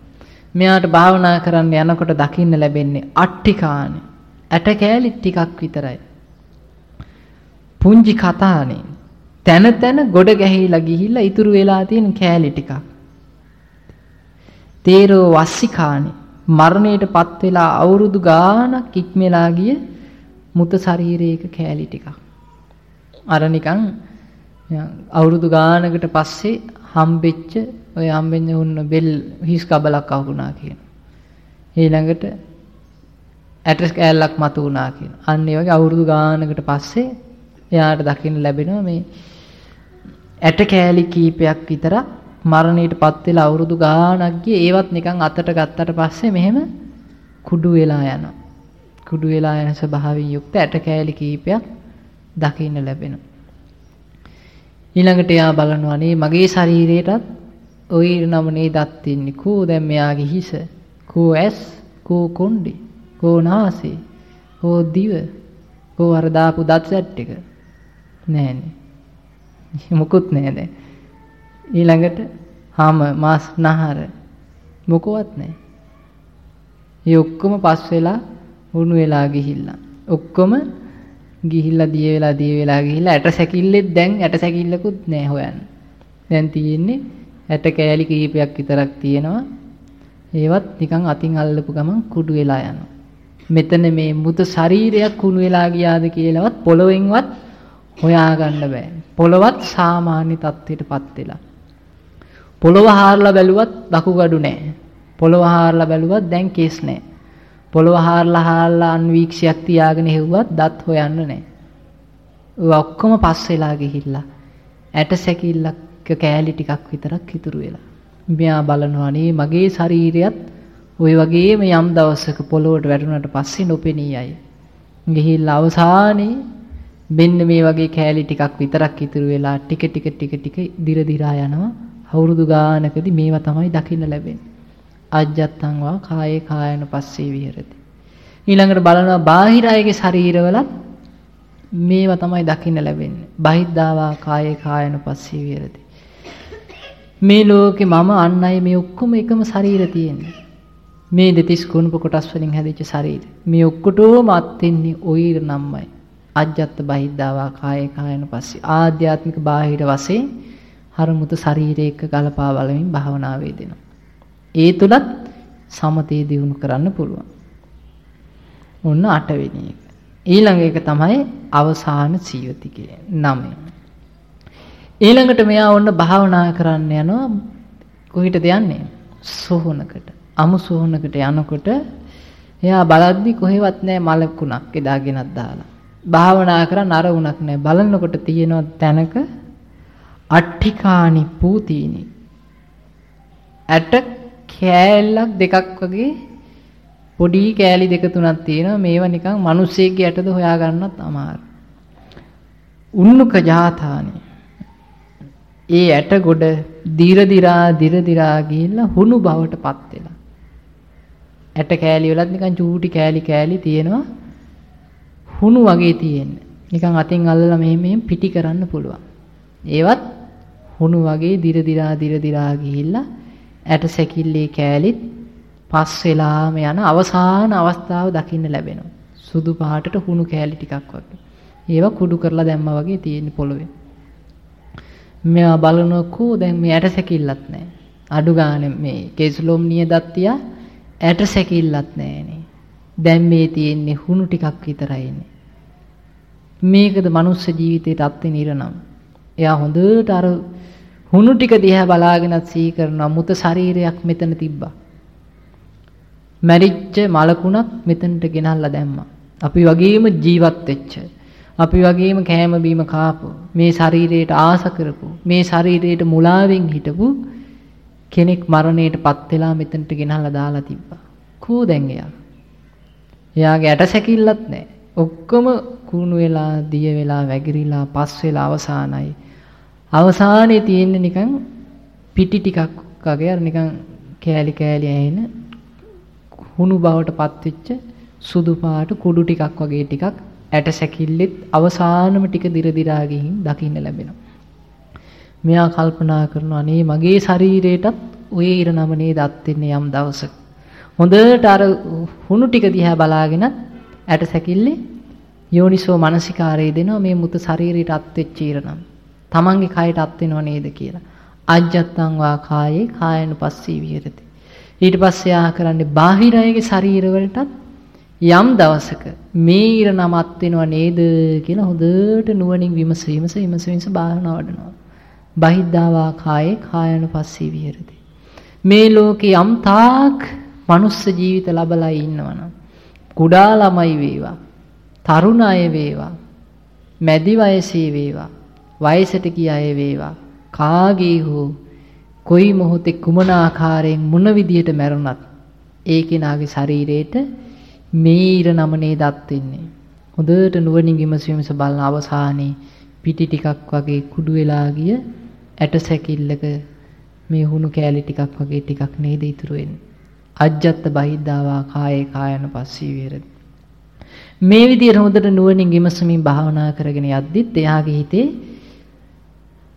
මෙයාට භාවනා කරන්න යනකොට දකින්න ලැබෙන්නේ අට්ටිකානේ. ඇට කෑලි ටිකක් විතරයි. පුංචි කතානේ. තන තන ගොඩ ගැහිලා ගිහිල්ලා ඉතුරු වෙලා තියෙන කෑලි ටිකක්. තේරෝ වස්සිකානේ. මරණයටපත් වෙලා අවුරුදු ගාණක් ඉක්මලා ගිය මුත ශරීරයක කෑලි ටිකක්. අර නිකන් අවුරුදු ගානකට පස්සේ හම්බෙච්ච ඔය හම්බෙන්න උන්න බෙල් හිස් කබලක් අහුණා කියන. ඊළඟට ඇටස් කෑල්ලක් මතු වුණා කියන. අන්න ඒ වගේ අවුරුදු ගානකට පස්සේ එයාට දකින්න ලැබෙනවා මේ ඇට කෑලි කීපයක් විතර මරණයටපත් වෙලා අවුරුදු ගාණක් ගියේ ඒවත් නිකන් අතට ගත්තට පස්සේ මෙහෙම කුඩු වෙලා යනවා. කුඩු වෙලා යන ස්වභාවයෙන් යුක්ත ඇට කෑලි කීපයක් දකින්න ලැබෙනවා. ඊළඟට එයා බලනවා නේ මගේ ශරීරයටත් ওই නම නේ දත් තින්නේ. කෝ දැන් මෙයාගේ හිස, කෝ ඇස්, කෝ කොණ්ඩේ, කෝ නාසය, කෝ දිව, කෝ අර දාපු දත් සැට් එක. නෑනේ. මොකුත් නෑ දැන්. ඊළඟට හාම මාස් නහර මොකවත් නෑ. ඒ ඔක්කොම පස් වෙලා උණු වෙලා ගිහිල්ලා. ඔක්කොම ගිහිල්ලා දිය වෙලා දිය වෙලා ගිහිල්ලා ඇට සැකිල්ලෙත් දැන් ඇට සැකිල්ලකුත් නෑ හොයන්න. දැන් තියෙන්නේ ඇට කෑලි කීපයක් විතරක් තියෙනවා. ඒවත් නිකන් අතින් අල්ලපු ගමන් කුඩු වෙලා යනවා. මෙතන මේ මුත ශරීරයක් කුණු වෙලා ගියාද කියලාවත් පොළොවෙන්වත් හොයාගන්න බෑ. පොළොවත් සාමාන්‍ය තත්ත්වයටපත් වෙලා. පොළොව හාරලා බැලුවත් දකුගඩු නෑ. පොළොව හාරලා බැලුවත් දැන් කේස් නෑ. පොළොව හාරලා හාරලා අන්වීක්ෂයක් තියාගෙන හෙව්වත් දත් හොයන්න නෑ. ඔය ඔක්කොම පස් වෙලා ගිහිල්ලා ඇට සැකිල්ලක් කෑලි ටිකක් විතරක් ඉතුරු වෙලා. මෙයා බලනවා නේ මගේ ශරීරයත් ওই වගේම යම් දවසක පොළොවට වැටුණාට පස්සේ නොපෙනී යයි. ගිහිල්ලා අවසානයේ මෙන්න මේ වගේ කෑලි ටිකක් විතරක් ඉතුරු වෙලා ටික ටික ටික ටික දිර දිරා යනවා. අවුරුදු ගානකදී මේවා තමයි දකින්න ලැබෙන්නේ. අජ්ජත්තං වා කායේ කායන පස්සේ විහෙරති. ඊළඟට බලනවා බාහිර අයගේ ශරීරවලත් මේවා තමයි දකින්න ලැබෙන්නේ. බහිද්ධාවා කායේ කායන පස්සේ විහෙරති. මේ ලෝකේ මම අන් අය මේ ඔක්කොම එකම ශරීර තියෙන්නේ. මේ දෙතිස් කුණප කොටස් වලින් හැදිච්ච ශරීරය. මේ ඔක්කොටම අත් වෙන්නේ ඔයිර නම්මයි. අජ්ජත් බහිද්ධාවා කායේ කායන පස්සේ ආධ්‍යාත්මික බාහිර වශයෙන් හරමුත ශරීරයක ගලපා බලමින් භාවනා වේදෙනවා. ඒ තුලත් සමතේ දියුණු කරන්න පුළුවන්. ඔන්න 8 වෙනි එක. ඊළඟ එක තමයි අවසාන සීවතිකය 9. ඊළඟට මෙයා ඔන්න භාවනා කරන්න යනවා කොහිටද යන්නේ? සෝහනකට. අමු සෝහනකට යනකොට එයා බලද්දි කොහෙවත් නැහැ මලකුණක් එදා ගෙනත් දාලා. භාවනා කරන් අර උණක් නැහැ. බලනකොට තියෙනවා තැනක අට්ඨිකානි පූතීනි ඇට කෑල්ලක් දෙකක් වගේ පොඩි කෑලි දෙක තුනක් තියෙනවා මේවා නිකන් මිනිස්සෙක්ගේ ඇටද හොයාගන්නත් අමාරු. උන්නුක ජාතානි. ඒ ඇට ගොඩ දිර දිරා දිර දිරා ගිහිල්ලා හුණු බවට පත් වෙලා. ඇට කෑලි වලත් නිකන් චූටි කෑලි කෑලි තියෙනවා. හුණු වගේ තියෙන්නේ. නිකන් අතින් අල්ලලා මෙහෙම මෙහෙම පිටි කරන්න පුළුවන්. ඒවත් හුණු වගේ දිර දිරා දිර දිරා ගිහිල්ලා ඇට සැකිල්ලේ කෑලිත් පස් වෙලාම යන අවසාන අවස්ථාව දකින්න ලැබෙනවා. සුදු පාටට හුණු කෑලි ටිකක් වගේ. ඒවා කුඩු කරලා දැම්මා වගේ තියෙන පොළවේ. මෙයා බලනකෝ දැන් මේ ඇට සැකිල්ලත් නැහැ. අඩු ගානේ මේ කේසුලොම් නියදත් තියා ඇට සැකිල්ලත් නැහනේ. දැන් මේ තියෙන්නේ හුණු ටිකක් විතරයිනේ. මේකද මනුස්ස ජීවිතේට අත්වින ඉරනම්. එයා හොඳට අර හුණු ටික දිහා බලාගෙනත් සිහි කරනවා මුත ශරීරයක් මෙතන තිබ්බා. මැරිච්ච මලකුණක් මෙතනට ගෙනල්ලා දැම්මා. අපි වගේම ජීවත් වෙච්ච අපි වගේම කෑම බීම කාපු මේ ශරීරයට ආස කරපු මේ ශරීරයට මුලාවෙන් හිටපු කෙනෙක් මරණයටපත් වෙලා මෙතනට ගෙනල්ලා දාලා තිබ්බා. කෝ දැන් එයා? එයාගේ ඇට සැකිල්ලත් නැහැ. ඔක්කොම කුණු වෙලා, දිය වෙලා, වැగిරිලා, පස් වෙලා අවසానයි. අවසානයේ තියෙන්නේ නිකන් පිටි ටිකක් වගේ අර නිකන් කෑලි කෑලි ඇහෙන හුණු බවට පත්වෙච්ච සුදු පාට කුඩු ටිකක් වගේ ටිකක් ඇට සැකිල්ලෙත් අවසානම ටික දිර දිරා ගිහින් දකින්න ලැබෙනවා. මෙයා කල්පනා කරනවා අනේ මගේ ශරීරයටත් ඔය ඉර නම නේද අත් වෙන්නේ යම් දවසක. හොඳට අර හුණු ටික දිහා බලාගෙන ඇට සැකිල්ලේ යෝනිසෝ මනසිකාරය දෙනවා මේ මුත ශරීරයට අත් වෙච්ච ඉර නම්. තමන්ගේ කයට අත් වෙනව නේද කියලා. අජ්ජත්තං වා කායේ කායනුපස්සී විහෙරති. ඊට පස්සේ ආ කරන්නේ බාහිර අයගේ ශරීරවලටත් යම් දවසක මේ ඉර නමත් වෙනව නේද කියලා හොඳට නුවණින් විමස විමස විමස විමස භාවනා වඩනවා. බහිද්ධාවා කායේ කායනුපස්සී විහෙරති. මේ ලෝකේ යම් තාක් මනුස්ස ජීවිත ලබලා ඉන්නවනම් කුඩා ළමයි වේවා තරුණ අය වේවා මැදි වයසේ වේවා වයසට ගිය අය වේවා කාගේ හෝ කොයි මොහොතේ කුමන ආකාරයෙන් මොන විදියට මැරුණත් ඒ කෙනාගේ ශරීරයට මේ ඉර නමනේ දත් වෙන්නේ හොඳට නුවණින් විමසීමස බලන අවසානයේ පිටි ටිකක් වගේ කුඩු වෙලා ගිය ඇට සැකිල්ලක මේ හුණු කෑලි ටිකක් වගේ ටිකක් නේද ඉතුරු වෙන්නේ අජ්ජත් බහිද්ධාවා කායේ කායන පස්සී විහෙරති මේ විදිහට හොඳට නුවණින් විමසමින් භාවනා කරගෙන යද්දිත් එයාගේ හිතේ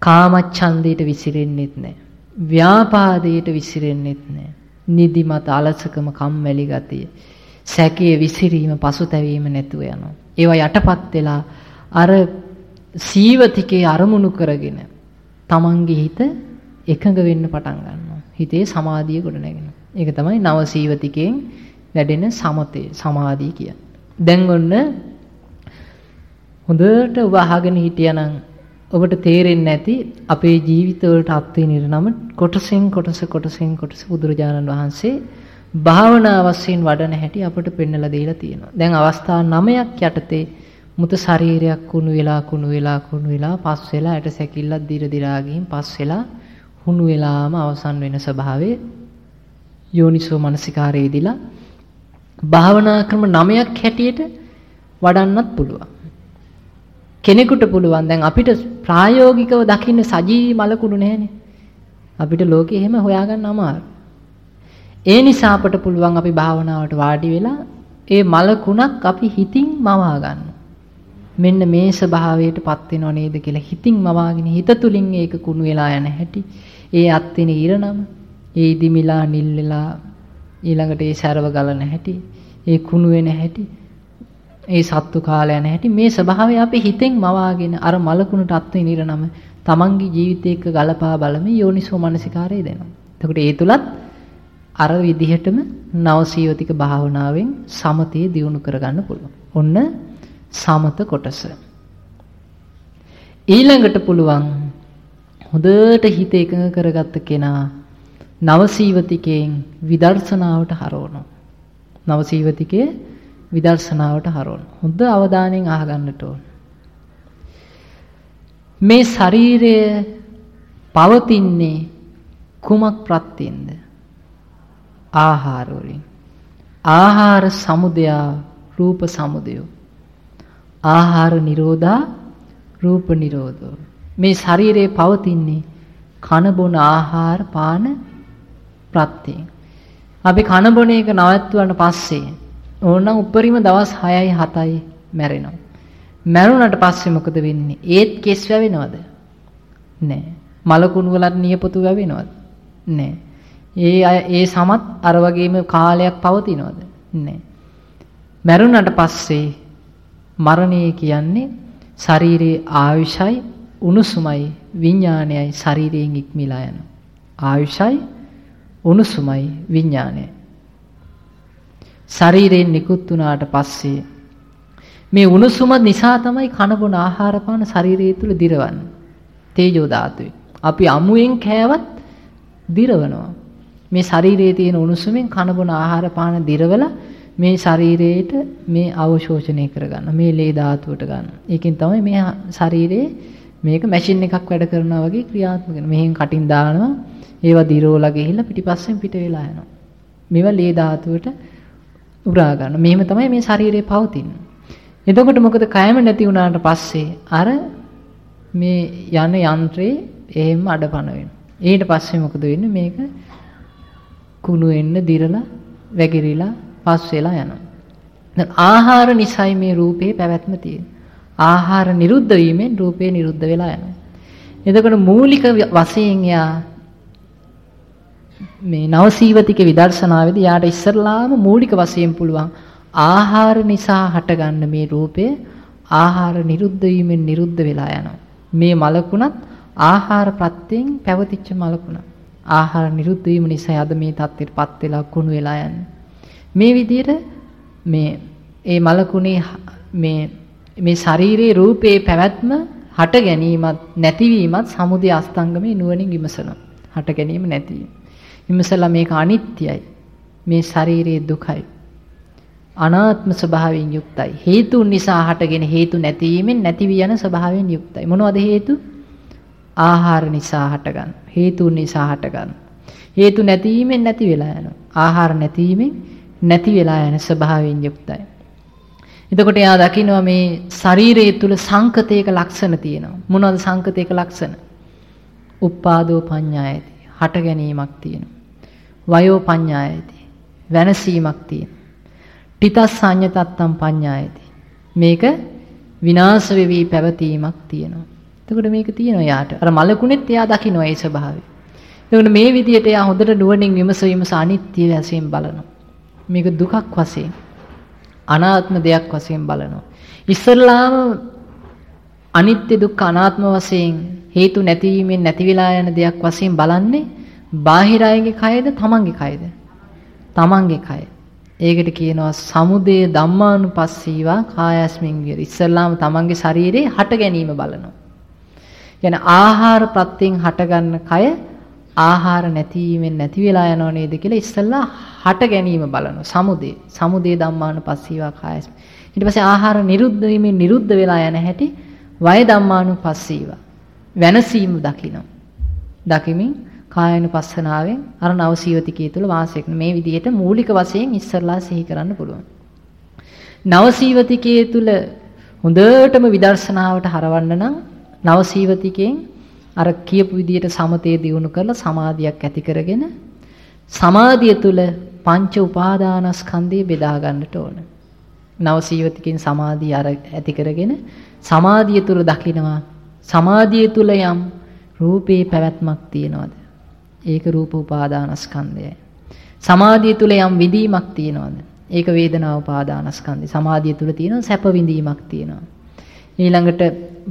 කාමච්ඡන්දයට විසිරෙන්නෙත් නැහැ. ව්‍යාපාදයට විසිරෙන්නෙත් නැහැ. නිදිමත අලසකම කම්මැලි ගතිය සැකයේ විසිරීම පසුතැවීම නැතුව යනවා. ඒවා යටපත් වෙලා අර සීවතිකේ අරමුණු කරගෙන තමන්ගේ හිත එකඟ වෙන්න පටන් ගන්නවා. හිතේ සමාධිය ගොඩ නැගෙනවා. ඒක තමයි නව සීවතිකයෙන් වැඩෙන සමතේ සමාධිය කියන්නේ. දැන් ඔන්න හොඳට ඔබ අහගෙන හිටියානම් ඔබට තේරෙන්නේ නැති අපේ ජීවිතවලට අත්විඳින නම කොටසෙන් කොටස කොටසෙන් කොටස බුදුරජාණන් වහන්සේ භාවනා වශයෙන් වඩන හැටි අපට පෙන්වලා දීලා තියෙනවා. දැන් අවස්ථා 9ක් යටතේ මුත ශරීරයක් කුණු වෙලා කුණු වෙලා කුණු වෙලා පස් වෙලා ඇට සැකිල්ලක් දිර දිරා ගිහින් පස් වෙලා හුණු වෙලාම අවසන් වෙන ස්වභාවයේ යෝනිසෝ මනසිකාරයේදීලා භාවනා ක්‍රම 9ක් හැටියට වඩන්නත් පුළුවන්. කෙනෙකුට පුළුවන් දැන් අපිට ප්‍රායෝගිකව දකින්න සජීවී මලකුණු නැහැනේ. අපිට ලෝකෙ එහෙම හොයාගන්න අමාරු. ඒ නිසා අපට පුළුවන් අපි භාවනාවට වාඩි වෙලා ඒ මලකුණක් අපි හිතින් මවා ගන්න. මෙන්න මේ ස්වභාවයටපත් වෙනව නේද කියලා හිතින් මවාගෙන හිත තුලින් ඒක කුණු වෙලා යන හැටි. ඒ අත්වින ඉරනම ඒ ඉදිමිලා නිල් වෙලා ඊළඟට ඒ සරව ගලන හැටි, ඒ කුණු වෙන හැටි, ඒ සත්තු කාලය යන හැටි මේ ස්වභාවය අපි හිතෙන් මවාගෙන අර මලකුණට අත්විඳ ඉරනම තමන්ගේ ජීවිතයක ගලපා බලමින් යෝනිසෝ මනසිකාරය දෙනවා. එතකොට ඒ තුලත් අර විදිහටම නවසීවතික භාවනාවෙන් සමතේ දියුණු කරගන්න පුළුවන්. ඔන්න සමත කොටස. ඊළඟට පුළුවන් හොඳට හිත එකඟ කරගත්ත කෙනා නවසීවතිකයෙන් විදර්ශනාවට හරවනවා. නවසීවතිකයේ විදර්ශනාවට හරවන. හොඳ අවධානයෙන් අහගන්නට ඕන. මේ ශරීරය පවතින්නේ කුමක් ප්‍රත්‍යෙන්ද? ආහාර වලින්. ආහාර සමුදයා රූප සමුදයෝ. ආහාර නිරෝධා රූප නිරෝධෝ. මේ ශරීරයේ පවතින්නේ කන බොන ආහාර පාන ප්‍රත්‍යයෙන්. අපි කන බොන එක නවත්වන්න පස්සේ ඕනනම් උපරිම දවස් 6යි 7යි මැරෙනවා. මැරුණට පස්සේ මොකද වෙන්නේ? ඒත් කෙස් වැවෙනවද? නෑ. මලකුණු වලත් නියපොතු වැවෙනවද? නෑ. ඒ ඒ සමත් අර වගේම කාලයක් පවතිනවද? නෑ. මැරුණට පස්සේ මරණය කියන්නේ ශරීරයේ ආයුෂයි උණුසුමයි විඥානයයි ශරීරයෙන් ඉක්මලා යනවා. ආයුෂයි උණුසුමයි විඥානයයි. ශරීරයෙන් නිකුත් වුණාට පස්සේ මේ උණුසුම නිසා තමයි කන බොන ආහාර පාන ශරීරය තුල දිරවන්නේ. තේජෝ ධාතුවේ. අපි අමුයෙන් කෑවත් දිරවනවා. මේ ශරීරයේ තියෙන උණුසුමෙන් කන බොන ආහාර පාන දිරවලා මේ ශරීරයට මේ අවශෝෂණය කරගන්න. මේ ලේ ධාතුවට ගන්න. ඒකෙන් තමයි මේ ශරීරයේ මේක මැෂින් එකක් වැඩ කරනවා වගේ ක්‍රියාත්මක වෙනවා. මෙහෙන් කටින් දානවා. ඒවා දිරෝලා ගිහිල්ලා පිටිපස්සෙන් පිට වෙලා යනවා. මේවා ලේ ධාතුවට උරා ගන්න. මෙහෙම තමයි මේ ශරීරය පවතින්නේ. එතකොට මොකද කයම නැති වුණාට පස්සේ අර මේ යන යන්ත්‍රේ එහෙම අඩපණ වෙනවා. ඊට පස්සේ මොකද වෙන්නේ මේක කුණු වෙන්න දිරලා වැగిරිලා පස් වෙලා යනවා. දැන් ආහාර නිසයි මේ රූපේ පැවැත්ම තියෙන්නේ. ආහාර නිරුද්ධ වීමෙන් රූපේ නිරුද්ධ වෙලා යනවා. එතකොට මූලික වශයෙන් යා මේ නවසීවතික විදර්ශනාවේදී යාට ඉස්සරලාම මූලික වශයෙන් පුළුවන් ආහාර නිසා හටගන්න මේ රූපය ආහාර නිරුද්ධ වීමෙන් නිරුද්ධ වෙලා යනවා. මේ මලකුණත් ආහාර ප්‍රත්‍යයෙන් පැවතිච්ච මලකුණ. ආහාර නිරුද්ධ වීම නිසා අද මේ தත්ත්වයටපත් වෙලා කුණු වෙලා යන්නේ. මේ විදිහට මේ ඒ මලකුණේ මේ මේ ශාරීරියේ රූපේ පැවැත්ම හට ගැනීමත් නැතිවීමත් සමුදය අස්තංගමේ නුවණින් විමසනවා. හට ගැනීම නැතිවීම. විමසලා මේක අනිත්‍යයි. මේ ශාරීරියේ දුකයි. අනාත්ම ස්වභාවයෙන් යුක්තයි. හේතුන් නිසා හටගෙන හේතු නැතිවීමෙන් නැති වී යන ස්වභාවයෙන් යුක්තයි. මොනවද හේතු? ආහාර නිසා හටගන්න. හේතුන් නිසා හටගන්න. හේතු නැතිවීමෙන් නැති වෙලා යනවා. ආහාර නැතිවීමෙන් නැති වෙලා යන ස්වභාවයෙන් යුක්තයි. එතකොට එයා දකිනවා මේ ශරීරය තුල සංකතයක ලක්ෂණ තියෙනවා. මොනවද සංකතයක ලක්ෂණ? උප්පාදෝ පඤ්ඤායති. හට ගැනීමක් තියෙනවා. වයෝ පඤ්ඤායති. වෙනසීමක් තියෙනවා. ටිතස්සඤ්ඤතත්තම් පඤ්ඤායති. මේක විනාශ වෙවි පැවතීමක් තියෙනවා. එතකොට මේක තියෙනවා යාට. අර මලකුණෙත් එයා දකිනවා ඒ ස්වභාවය. එතකොට මේ විදිහට එයා හොඳට නුවණින් විමස විමස අනිත්‍ය වශයෙන් බලනවා. මේක දුකක් වශයෙන් අනාත්ම දෙයක් වශයෙන් බලනවා. ඉස්සල්ලාම අනිත්‍ය දුක්ඛ අනාත්ම වශයෙන් හේතු නැතිවීමෙන් නැති වෙලා යන දෙයක් වශයෙන් බලන්නේ බාහිර අයගේ කයද තමන්ගේ කයද? තමන්ගේ කය. ඒකට කියනවා සමුදය ධම්මානුපස්සීවා කායස්මින් විහෙර. ඉස්සල්ලාම තමන්ගේ ශරීරේ හට ගැනීම බලනවා. කියන්නේ ආහාර ප්‍රත්‍යයෙන් හටගන්න කය ආහාර නැතිවීමෙන් නැති වෙලා යනව නේද කියලා ඉස්සල්ලා හට ගැනීම බලනවා. සමුදේ. සමුදේ ධම්මානුපස්සීවා කායස්මින්. ඊට පස්සේ ආහාර නිරුද්ධ වීමෙන් නිරුද්ධ වෙලා යන හැටි වය ධම්මානුපස්සීවා. වෙනසීම දකිනවා. දකිමින් කායानुපස්සනාවෙන් අර නවසීවතිකයේ තුල වාසය කරන මේ විදිහට මූලික වශයෙන් ඉස්සරලා සිහි කරන්න පුළුවන්. නවසීවතිකයේ තුල හොඳටම විදර්ශනාවට හරවන්න නම් නවසීවතිකයෙන් අර කියපු විදිහට සමතේ දියුණු කරලා සමාධියක් ඇති කරගෙන සමාධිය තුල පංච උපාදානස්කන්ධය බෙදා ගන්නට ඕන. නවසීවතිකෙන් සමාධිය අර ඇති කරගෙන සමාධිය තුල දකිනවා සමාධිය තුල යම් රූපේ පැවැත්මක් තියනවාද ඒක රූප උපාදානස්කන්ධයයි. සමාධිය තුල යම් විඳීමක් තියෙනවද? ඒක වේදනා උපාදානස්කන්ධය. සමාධිය තුල තියෙන සැප විඳීමක් තියෙනවා. ඊළඟට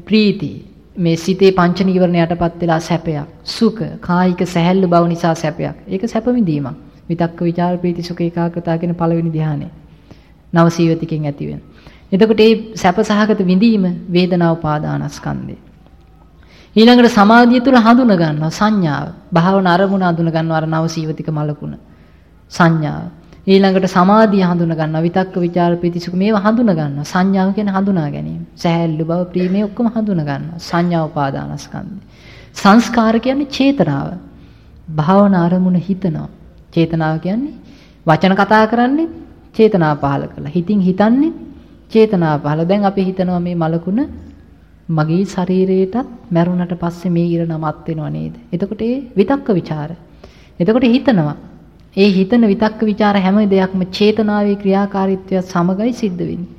ප්‍රීති මේ සිතේ පංච නීවරණ යටපත් වෙලා සැපයක්. සුඛ කායික සැහැල්ලු බව නිසා සැපයක්. ඒක සැප විඳීමක්. විතක්ක ਵਿਚාර ප්‍රීති සුඛ ඒකාග්‍රතාව කියන පළවෙනි ධ්‍යානය. නව සීවතිකෙන් ඇති වෙන. එතකොට මේ සැප සහගත විඳීම වේදනා උපාදානස්කන්ධය. ඊළඟට සමාධිය තුල හඳුන ගන්නවා සංඥාව. භාවනා අරමුණ හඳුන ගන්නවා අර නවසීවතික මලකුණ. සංඥාව. ඊළඟට සමාධිය හඳුනා ගන්නවා. විතක්ක ਵਿਚාර පිතිසුක මේවා හඳුනා ගන්නවා. සංඥාව කියන්නේ හඳුනා ගැනීම. සහැල්ලු බව ප්‍රීමේ ඔක්කොම හඳුනා ගන්නවා. සංඥා උපාදානස්කන්ධය. සංස්කාර කියන්නේ චේතනාව. භාවනා අරමුණ හිතනවා. චේතනාව කියන්නේ වචන කතා කරන්නේ චේතනා පහල කළා. හිතින් හිතන්නේ චේතනා පහල. දැන් අපි හිතනවා මේ මලකුණ මගේ ශරීරයටත් මැරුණට පස්සේ මේ ඉර නමත් වෙනව නේද? එතකොට ඒ විතක්ක ਵਿਚාර. එතකොට හිතනවා ඒ හිතන විතක්ක ਵਿਚාර හැම දෙයක්ම චේතනාවේ ක්‍රියාකාරීත්වය සමගයි සිද්ධ වෙන්නේ.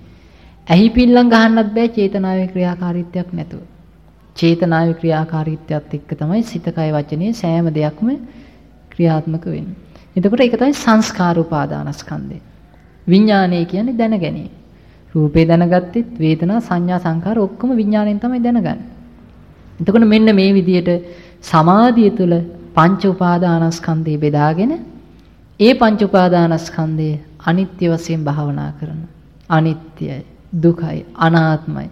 ඇහි පිල්ලම් ගහන්නත් බෑ චේතනාවේ ක්‍රියාකාරීත්වයක් නැතුව. චේතනාවේ ක්‍රියාකාරීත්වයත් එක්ක තමයි සිත කය වචනේ සෑම දෙයක්ම ක්‍රියාත්මක වෙන්නේ. එතකොට ඒක තමයි සංස්කාර උපාදානස්කන්ධය. විඥානය කියන්නේ දැන ගැනීම. රූපේ දැනගත්තෙත් වේදනා සංඥා සංකාර ඔක්කොම විඥාණයෙන් තමයි දැනගන්නේ. එතකොට මෙන්න මේ විදිහට සමාධිය තුළ පංච උපාදානස්කන්ධය බෙදාගෙන ඒ පංච උපාදානස්කන්ධය අනිත්‍ය වශයෙන් භාවනා කරන. අනිත්‍යයි, දුකයි, අනාත්මයි.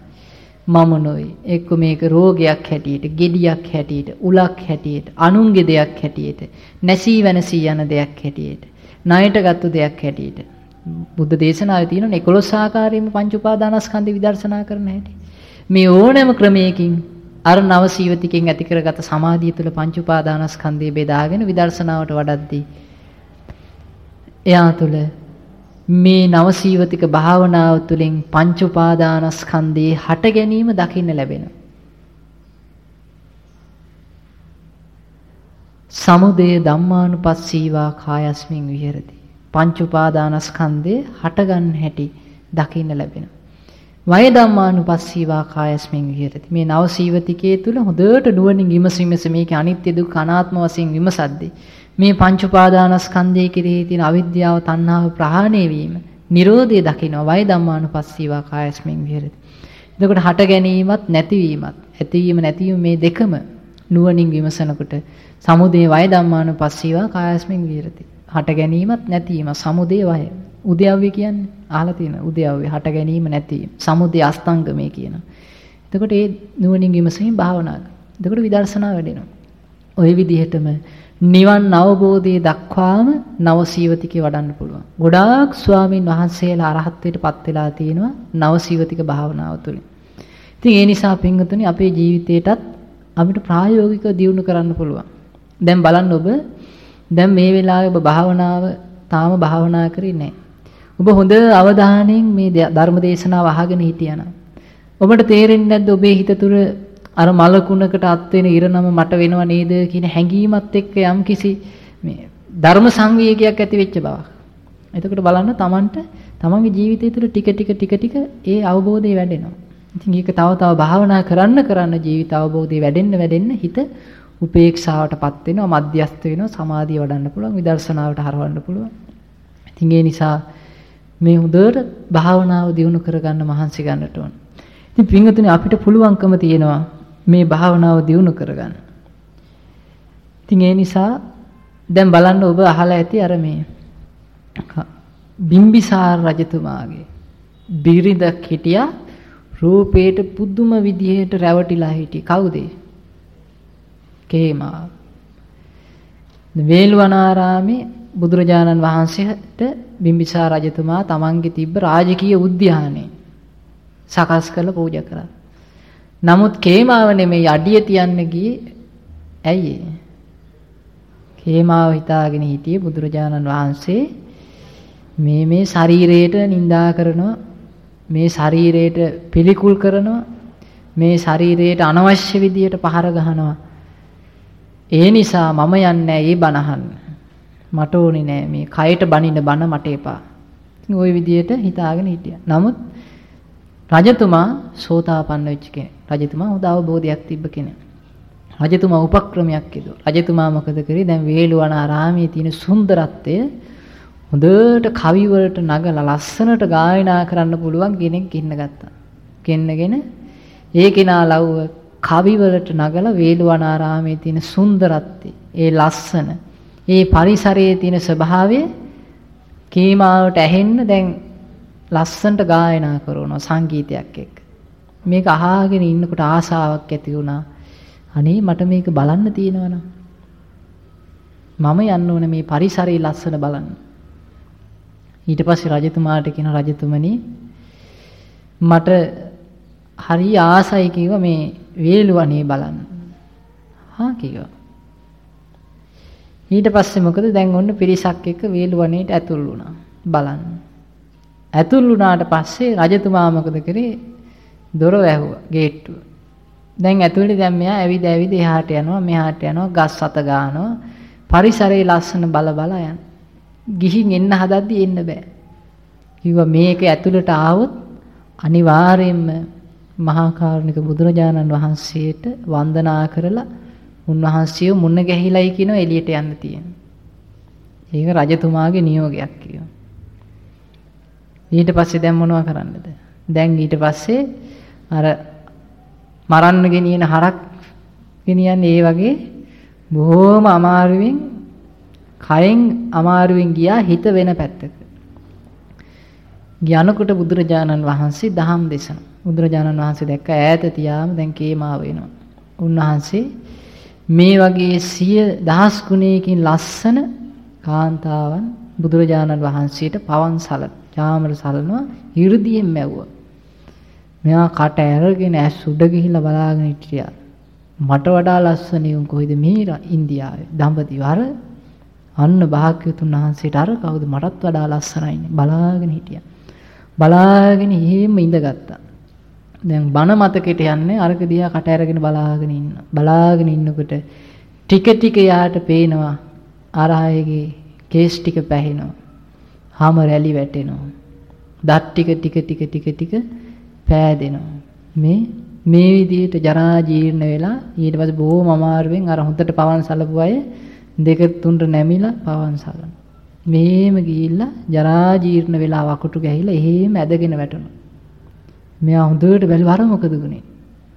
මම නොයි. එක්ක මේක රෝගයක් හැටියට, gediyak හැටියට, උලක් හැටියට, අනුන්ගේ දෙයක් හැටියට, නැසී වෙනසී යන දෙයක් හැටියට, ණයට ගත්තු දෙයක් හැටියට. බුද්ධ දේශනාවේ තියෙන 11 ආකාරයෙන්ම පංච උපාදානස්කන්ධය විදර්ශනා කරන හැටි. මේ ඕනෑම ක්‍රමයකින් අර නව සීවතිකෙන් ඇති කරගත සමාධිය තුළ පංච උපාදානස්කන්ධය බෙදාගෙන විදර්ශනාවට වඩද්දී එයා තුළ මේ නව සීවතික භාවනාව තුළින් පංච උපාදානස්කන්ධයේ හට ගැනීම දකින්න ලැබෙනවා. සමුදය ධම්මානුපස්සීවා කායස්මින් විහෙරති. පංච උපාදානස්කන්ධේ හටගන්න හැටි දකින්න ලැබෙනවා. වය ධම්මානුපස්සීවා කායස්මින් විහෙරති. මේ නව සීවතිකයේ තුල හොඳට නුවණින් විමසීමස මේක අනිත්‍ය දුක් අනාත්ම වශයෙන් විමසද්දී මේ පංච උපාදානස්කන්ධයේ කෙරෙහි තියෙන අවිද්‍යාව තණ්හාව ප්‍රහාණය වීම නිරෝධය දකිනවා වය ධම්මානුපස්සීවා කායස්මින් විහෙරති. එතකොට හට ගැනීමත් නැතිවීමත් ඇතිවීම නැතිවීම මේ දෙකම නුවණින් විමසනකොට සමුදේ වය ධම්මානුපස්සීවා කායස්මින් විහෙරති. හට ගැනීමත් නැතිවීම සමුදේ වය. උද්‍යව්‍ය කියන්නේ අහලා තියෙන උද්‍යව්‍ය හට ගැනීම නැතිවීම. සමුදේ අස්තංගමේ කියනවා. එතකොට ඒ නුවණින් විමසීම භාවනාව. එතකොට විදර්ශනා වැඩෙනවා. ওই විදිහටම නිවන් අවබෝධයේ දක්වාම නවසීවතිකේ වඩන්න පුළුවන්. ගොඩාක් ස්වාමින් වහන්සේලා අරහත්ත්වයට පත් වෙලා තියෙනවා නවසීවතික භාවනාව තුළින්. ඉතින් ඒ නිසා පින්වතුනි අපේ ජීවිතේටත් අපිට ප්‍රායෝගිකව දියුණු කරන්න පුළුවන්. දැන් බලන්න ඔබ දැන් මේ වෙලාවේ ඔබ භාවනාව තාම භාවනා කරේ නැහැ. ඔබ හොඳ අවධානයෙන් මේ ධර්ම දේශනාව අහගෙන හිටියනම් ඔබට තේරෙන්නේ නැද්ද ඔබේ හිත තුර අර මලකුණකට අත් වෙන ඉරනම මට වෙනව නේද කියන හැඟීමත් එක්ක යම්කිසි මේ ධර්ම සංවේගයක් ඇති වෙච්ච බවක්. එතකොට බලන්න Tamanට තමන්ගේ ජීවිතය තුළ ටික ටික ටික ටික ඒ අවබෝධය වැඩෙනවා. ඉතින් ඒක තව තව භාවනා කරන්න කරන්න ජීවිත අවබෝධය වැඩෙන්න වැඩෙන්න හිත උපේක්ෂාවටපත් වෙනවා මධ්‍යස්ත වෙනවා සමාධිය වඩන්න පුළුවන් විදර්ශනාවට හරවන්න පුළුවන්. ඉතින් ඒ නිසා මේ හොඳට භාවනාව දියුණු කරගන්න මහන්සි ගන්නට ඕන. ඉතින් පින්වතුනි අපිට පුළුවන්කම තියෙනවා මේ භාවනාව දියුණු කරගන්න. ඉතින් ඒ නිසා දැන් බලන්න ඔබ අහලා ඇති අර මේ බිම්බිසාර රජතුමාගේ බිරිඳක් හිටියා රූපේට පුදුම විදිහට රැවටිලා හිටියේ කවුද? කේමා. වේළුවනාරාමේ බුදුරජාණන් වහන්සේට බිම්බිසාර රජතුමා තමන්ගේ තිබ්බ රාජකීය උද්‍යානය සකස් කරලා පූජා කරා. නමුත් කේමාව නෙමෙයි අඩිය තියන්න ගියේ ඇයි? කේමාව හිතාගෙන හිටියේ බුදුරජාණන් වහන්සේ මේ මේ ශරීරයට නිඳා කරනවා මේ ශරීරයට පිළිකුල් කරනවා මේ ශරීරයට අනවශ්‍ය විදියට පහර ගහනවා. ඒ නිසා මම යන්නේ ඒ බනහන්න මට ඕනේ නෑ මේ කයට බනින්න බන මට එපා. ওই විදියට හිතාගෙන හිටියා. නමුත් රජතුමා සෝතාපන්න වෙච්ච කෙනෙක්. රජතුමා හොඳ අවබෝධයක් තිබ්බ කෙනෙක්. රජතුමා උපක්‍රමයක් යදුවා. රජතුමා මොකද කරේ? දැන් වේළුවන ආරාමේ තියෙන සුන්දරත්වය හොඳට කවි වලට නගලා ලස්සනට ගායනා කරන්න පුළුවන් කෙනෙක් ඉන්න ගත්තා. කෙන්නගෙන ඒ කෙනා ලව්ව කවි වලට නගලා වේළුවන ආරාමේ තියෙන සුන්දරත්වය, ඒ ලස්සන, ඒ පරිසරයේ තියෙන ස්වභාවය කීමාවට ඇහෙන්න දැන් ලස්සනට ගායනා කරනවා සංගීතයක් එක්ක. මේක අහගෙන ඉන්නකොට ආසාවක් ඇති වුණා. අනේ මට මේක බලන්න තියෙනවනම් මම යන්න ඕනේ මේ පරිසරයේ ලස්සන බලන්න. ඊට පස්සේ රජතුමාට කියන රජතුමනි මට හරි ආසයි කිව්ව මේ වේලුවනේ බලන්න. හා කිව්වා. ඊට පස්සේ මොකද දැන් ඔන්න පිරිසක් එක්ක වේලුවනේට ඇතුල් වුණා. බලන්න. ඇතුල් වුණාට පස්සේ රජතුමා මොකද කරේ? දොර වැහුවා ගේට්ටුව. දැන් ඇතුලේ දැන් මෙයා ඇවිද ඇවිද එහාට යනවා මෙහාට යනවා ගස් අත ගන්නවා. පරිසරයේ ලස්සන බල බල යන. ගිහින් එන්න හදද්දි එන්න බෑ. කිව්වා මේක ඇතුළට ආවොත් අනිවාර්යයෙන්ම මහා කාරුණික බුදුරජාණන් වහන්සේට වන්දනා කරලා උන්වහන්සේව මුණ ගැහිලයි කියන එළියට යන්න තියෙනවා. ඒක රජතුමාගේ නියෝගයක් කියනවා. ඊට පස්සේ දැන් මොනව කරන්නද? දැන් ඊට පස්සේ අර මරන්න ගෙනියන හරක් ගෙනියන්නේ ඒ වගේ බොහොම අමාරුවෙන් කයෙන් අමාරුවෙන් ගියා හිත වෙන පැත්තක. යනකොට බුදුරජාණන් වහන්සේ දහම් දේශන. බුදුරජාණන් වහන්සේ දැක්ක ඈත තියාම දැන් කේමා වෙනවා. උන්වහන්සේ මේ වගේ සිය දහස් ගුණයකින් ලස්සන කාන්තාවන් බුදුරජාණන් වහන්සේට පවන් සල චාමර සලනවා 이르දියෙන් මැව්වා. මෙයා කට ඇරගෙන ඇස් උඩ ගිහිල්ලා බලාගෙන හිටියා. මට වඩා ලස්සනයි උන් කොයිද මේ ඉන්දියාවේ දඹදිව අර අන්න භාග්‍යතුන් වහන්සේට අර කවුද මටත් වඩා ලස්සනයිනේ බලාගෙන හිටියා. බලාගෙන එහෙම ඉඳගත්තා. දැන් බන මතකෙට යන්නේ අරක දිහා කට ඇරගෙන බලාගෙන ඉන්න. බලාගෙන ඉන්නකොට ටික ටික යාට පේනවා අර අයගේ කේස් ටික පැහෙනවා. හාම රැලි වැටෙනවා. දත් ටික ටික ටික ටික ටික පෑදෙනවා. මේ මේ විදිහට ජරා ජීර්ණ වෙලා ඊට පස්සේ බොහොම අමාරුවෙන් අර හොඳට පවන් සලපු අය දෙක තුනට නැමිලා පවන් සලන. මේම ගිහිල්ලා ජරා ජීර්ණ වෙලා වකුටු ගැහිලා එහෙම ඇදගෙන වැටුණා. මෙයා හොඳට බැලුවා අර මොකද උනේ?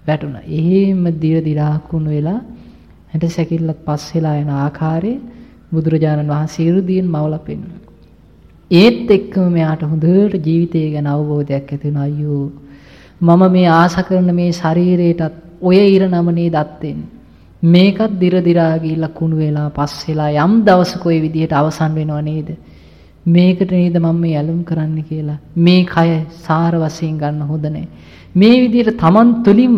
වැටුණා. එහෙම දිර දිරාකුණු වෙලා හැට සැකිල්ලත් පස් වෙලා යන ආකාරයේ බුදුරජාණන් වහන්සේ ඉරුදීන් මවලා පෙන්වනවා. ඒත් එක්කම මෙයාට හොඳට ජීවිතය ගැන අවබෝධයක් ඇති වුණා. අයියෝ මම මේ ආස කරන මේ ශරීරයටත් ඔය ඉර නම නේද අත්වෙන්නේ. මේකත් දිර දිරා ගිහිල්ලා කුණු වෙලා පස් වෙලා යම් දවසක ওই විදිහට අවසන් වෙනව නේද? මේකට නේද මම මේ ඇලුම් කරන්න කියලා. මේ කය සාර වශයෙන් ගන්න හොඳ මේ විදිහට Taman තුලින්ම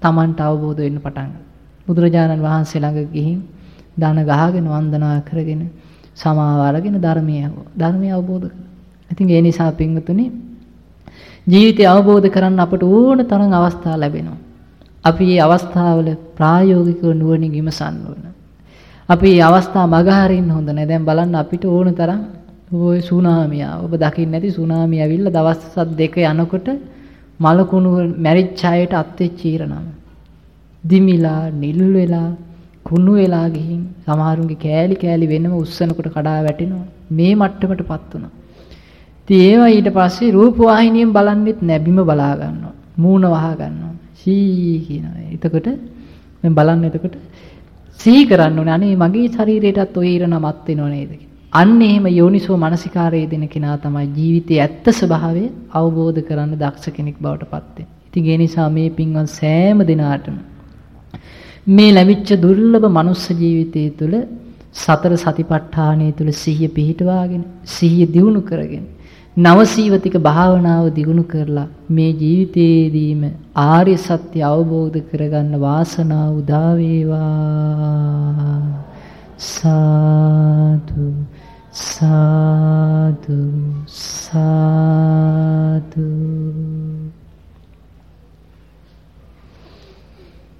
Tamanට අවබෝධ වෙන්න පටන් බුදුරජාණන් වහන්සේ ළඟ ගිහින් දන ගහගෙන වන්දනා කරගෙන සමාව අරගෙන ධර්මය ධර්මය අවබෝධ කරගන්න. ඉතින් ඒ නිසා පින්වතුනි ජීවිතය අවබෝධ කරන්න අපට ඕන තරම් අවස්ථා ලැබෙනවා. අපි මේ අවස්ථාවල ප්‍රායෝගිකව නුවණින් විමසන්න ඕන. අපි මේ අවස්ථා මගහරින්න හොඳ නැහැ. දැන් බලන්න අපිට ඕන තරම් ওই සුනාමිය ඔබ දකින්න ඇති සුනාමිය ඇවිල්ලා දවස් දෙක යනකොට මලකුණු මැරිච්ච අයට අත්වෙච්ච ඊරණම. දිමිලා නිල් වෙලා කුණු වෙලා ගිහින් සමහරුන්ගේ කෑලි කෑලි වෙනම උස්සනකොට කඩා වැටෙනවා. මේ මට්ටමටපත් වුණා. ඉතින් ඒවා ඊට පස්සේ රූප වාහිනියෙන් බලන්නෙත් නැබිම බලා ගන්නවා. මූණ වහ ගන්නවා. සී කියනවා. එතකොට මම බලන්න එතකොට සිහි කරන්න ඕනේ. අනේ මගේ ශරීරයටත් ඔය ඊරණමත් වෙනව නේද අන්න එහෙම යෝනිසෝ මනසිකාරයේ දෙන කෙනා තමයි ජීවිතයේ ඇත්ත ස්වභාවය අවබෝධ කරන්න දක්ෂ කෙනෙක් බවට පත් වෙන්නේ. ඉතින් ඒ නිසා මේ පින්වත් සෑම දිනාටම මේ ලැබිච්ච දුර්ලභ මනුස්ස ජීවිතය තුළ සතර සතිපට්ඨානය තුළ සිහිය පිහිටවාගෙන සිහිය දියුණු කරගෙන නවසීවතික භාවනාව දියුණු කරලා මේ ජීවිතයේදීම ආර්ය සත්‍ය අවබෝධ කරගන්න වාසනාව උදා වේවා. සාදු සාදු සාදු.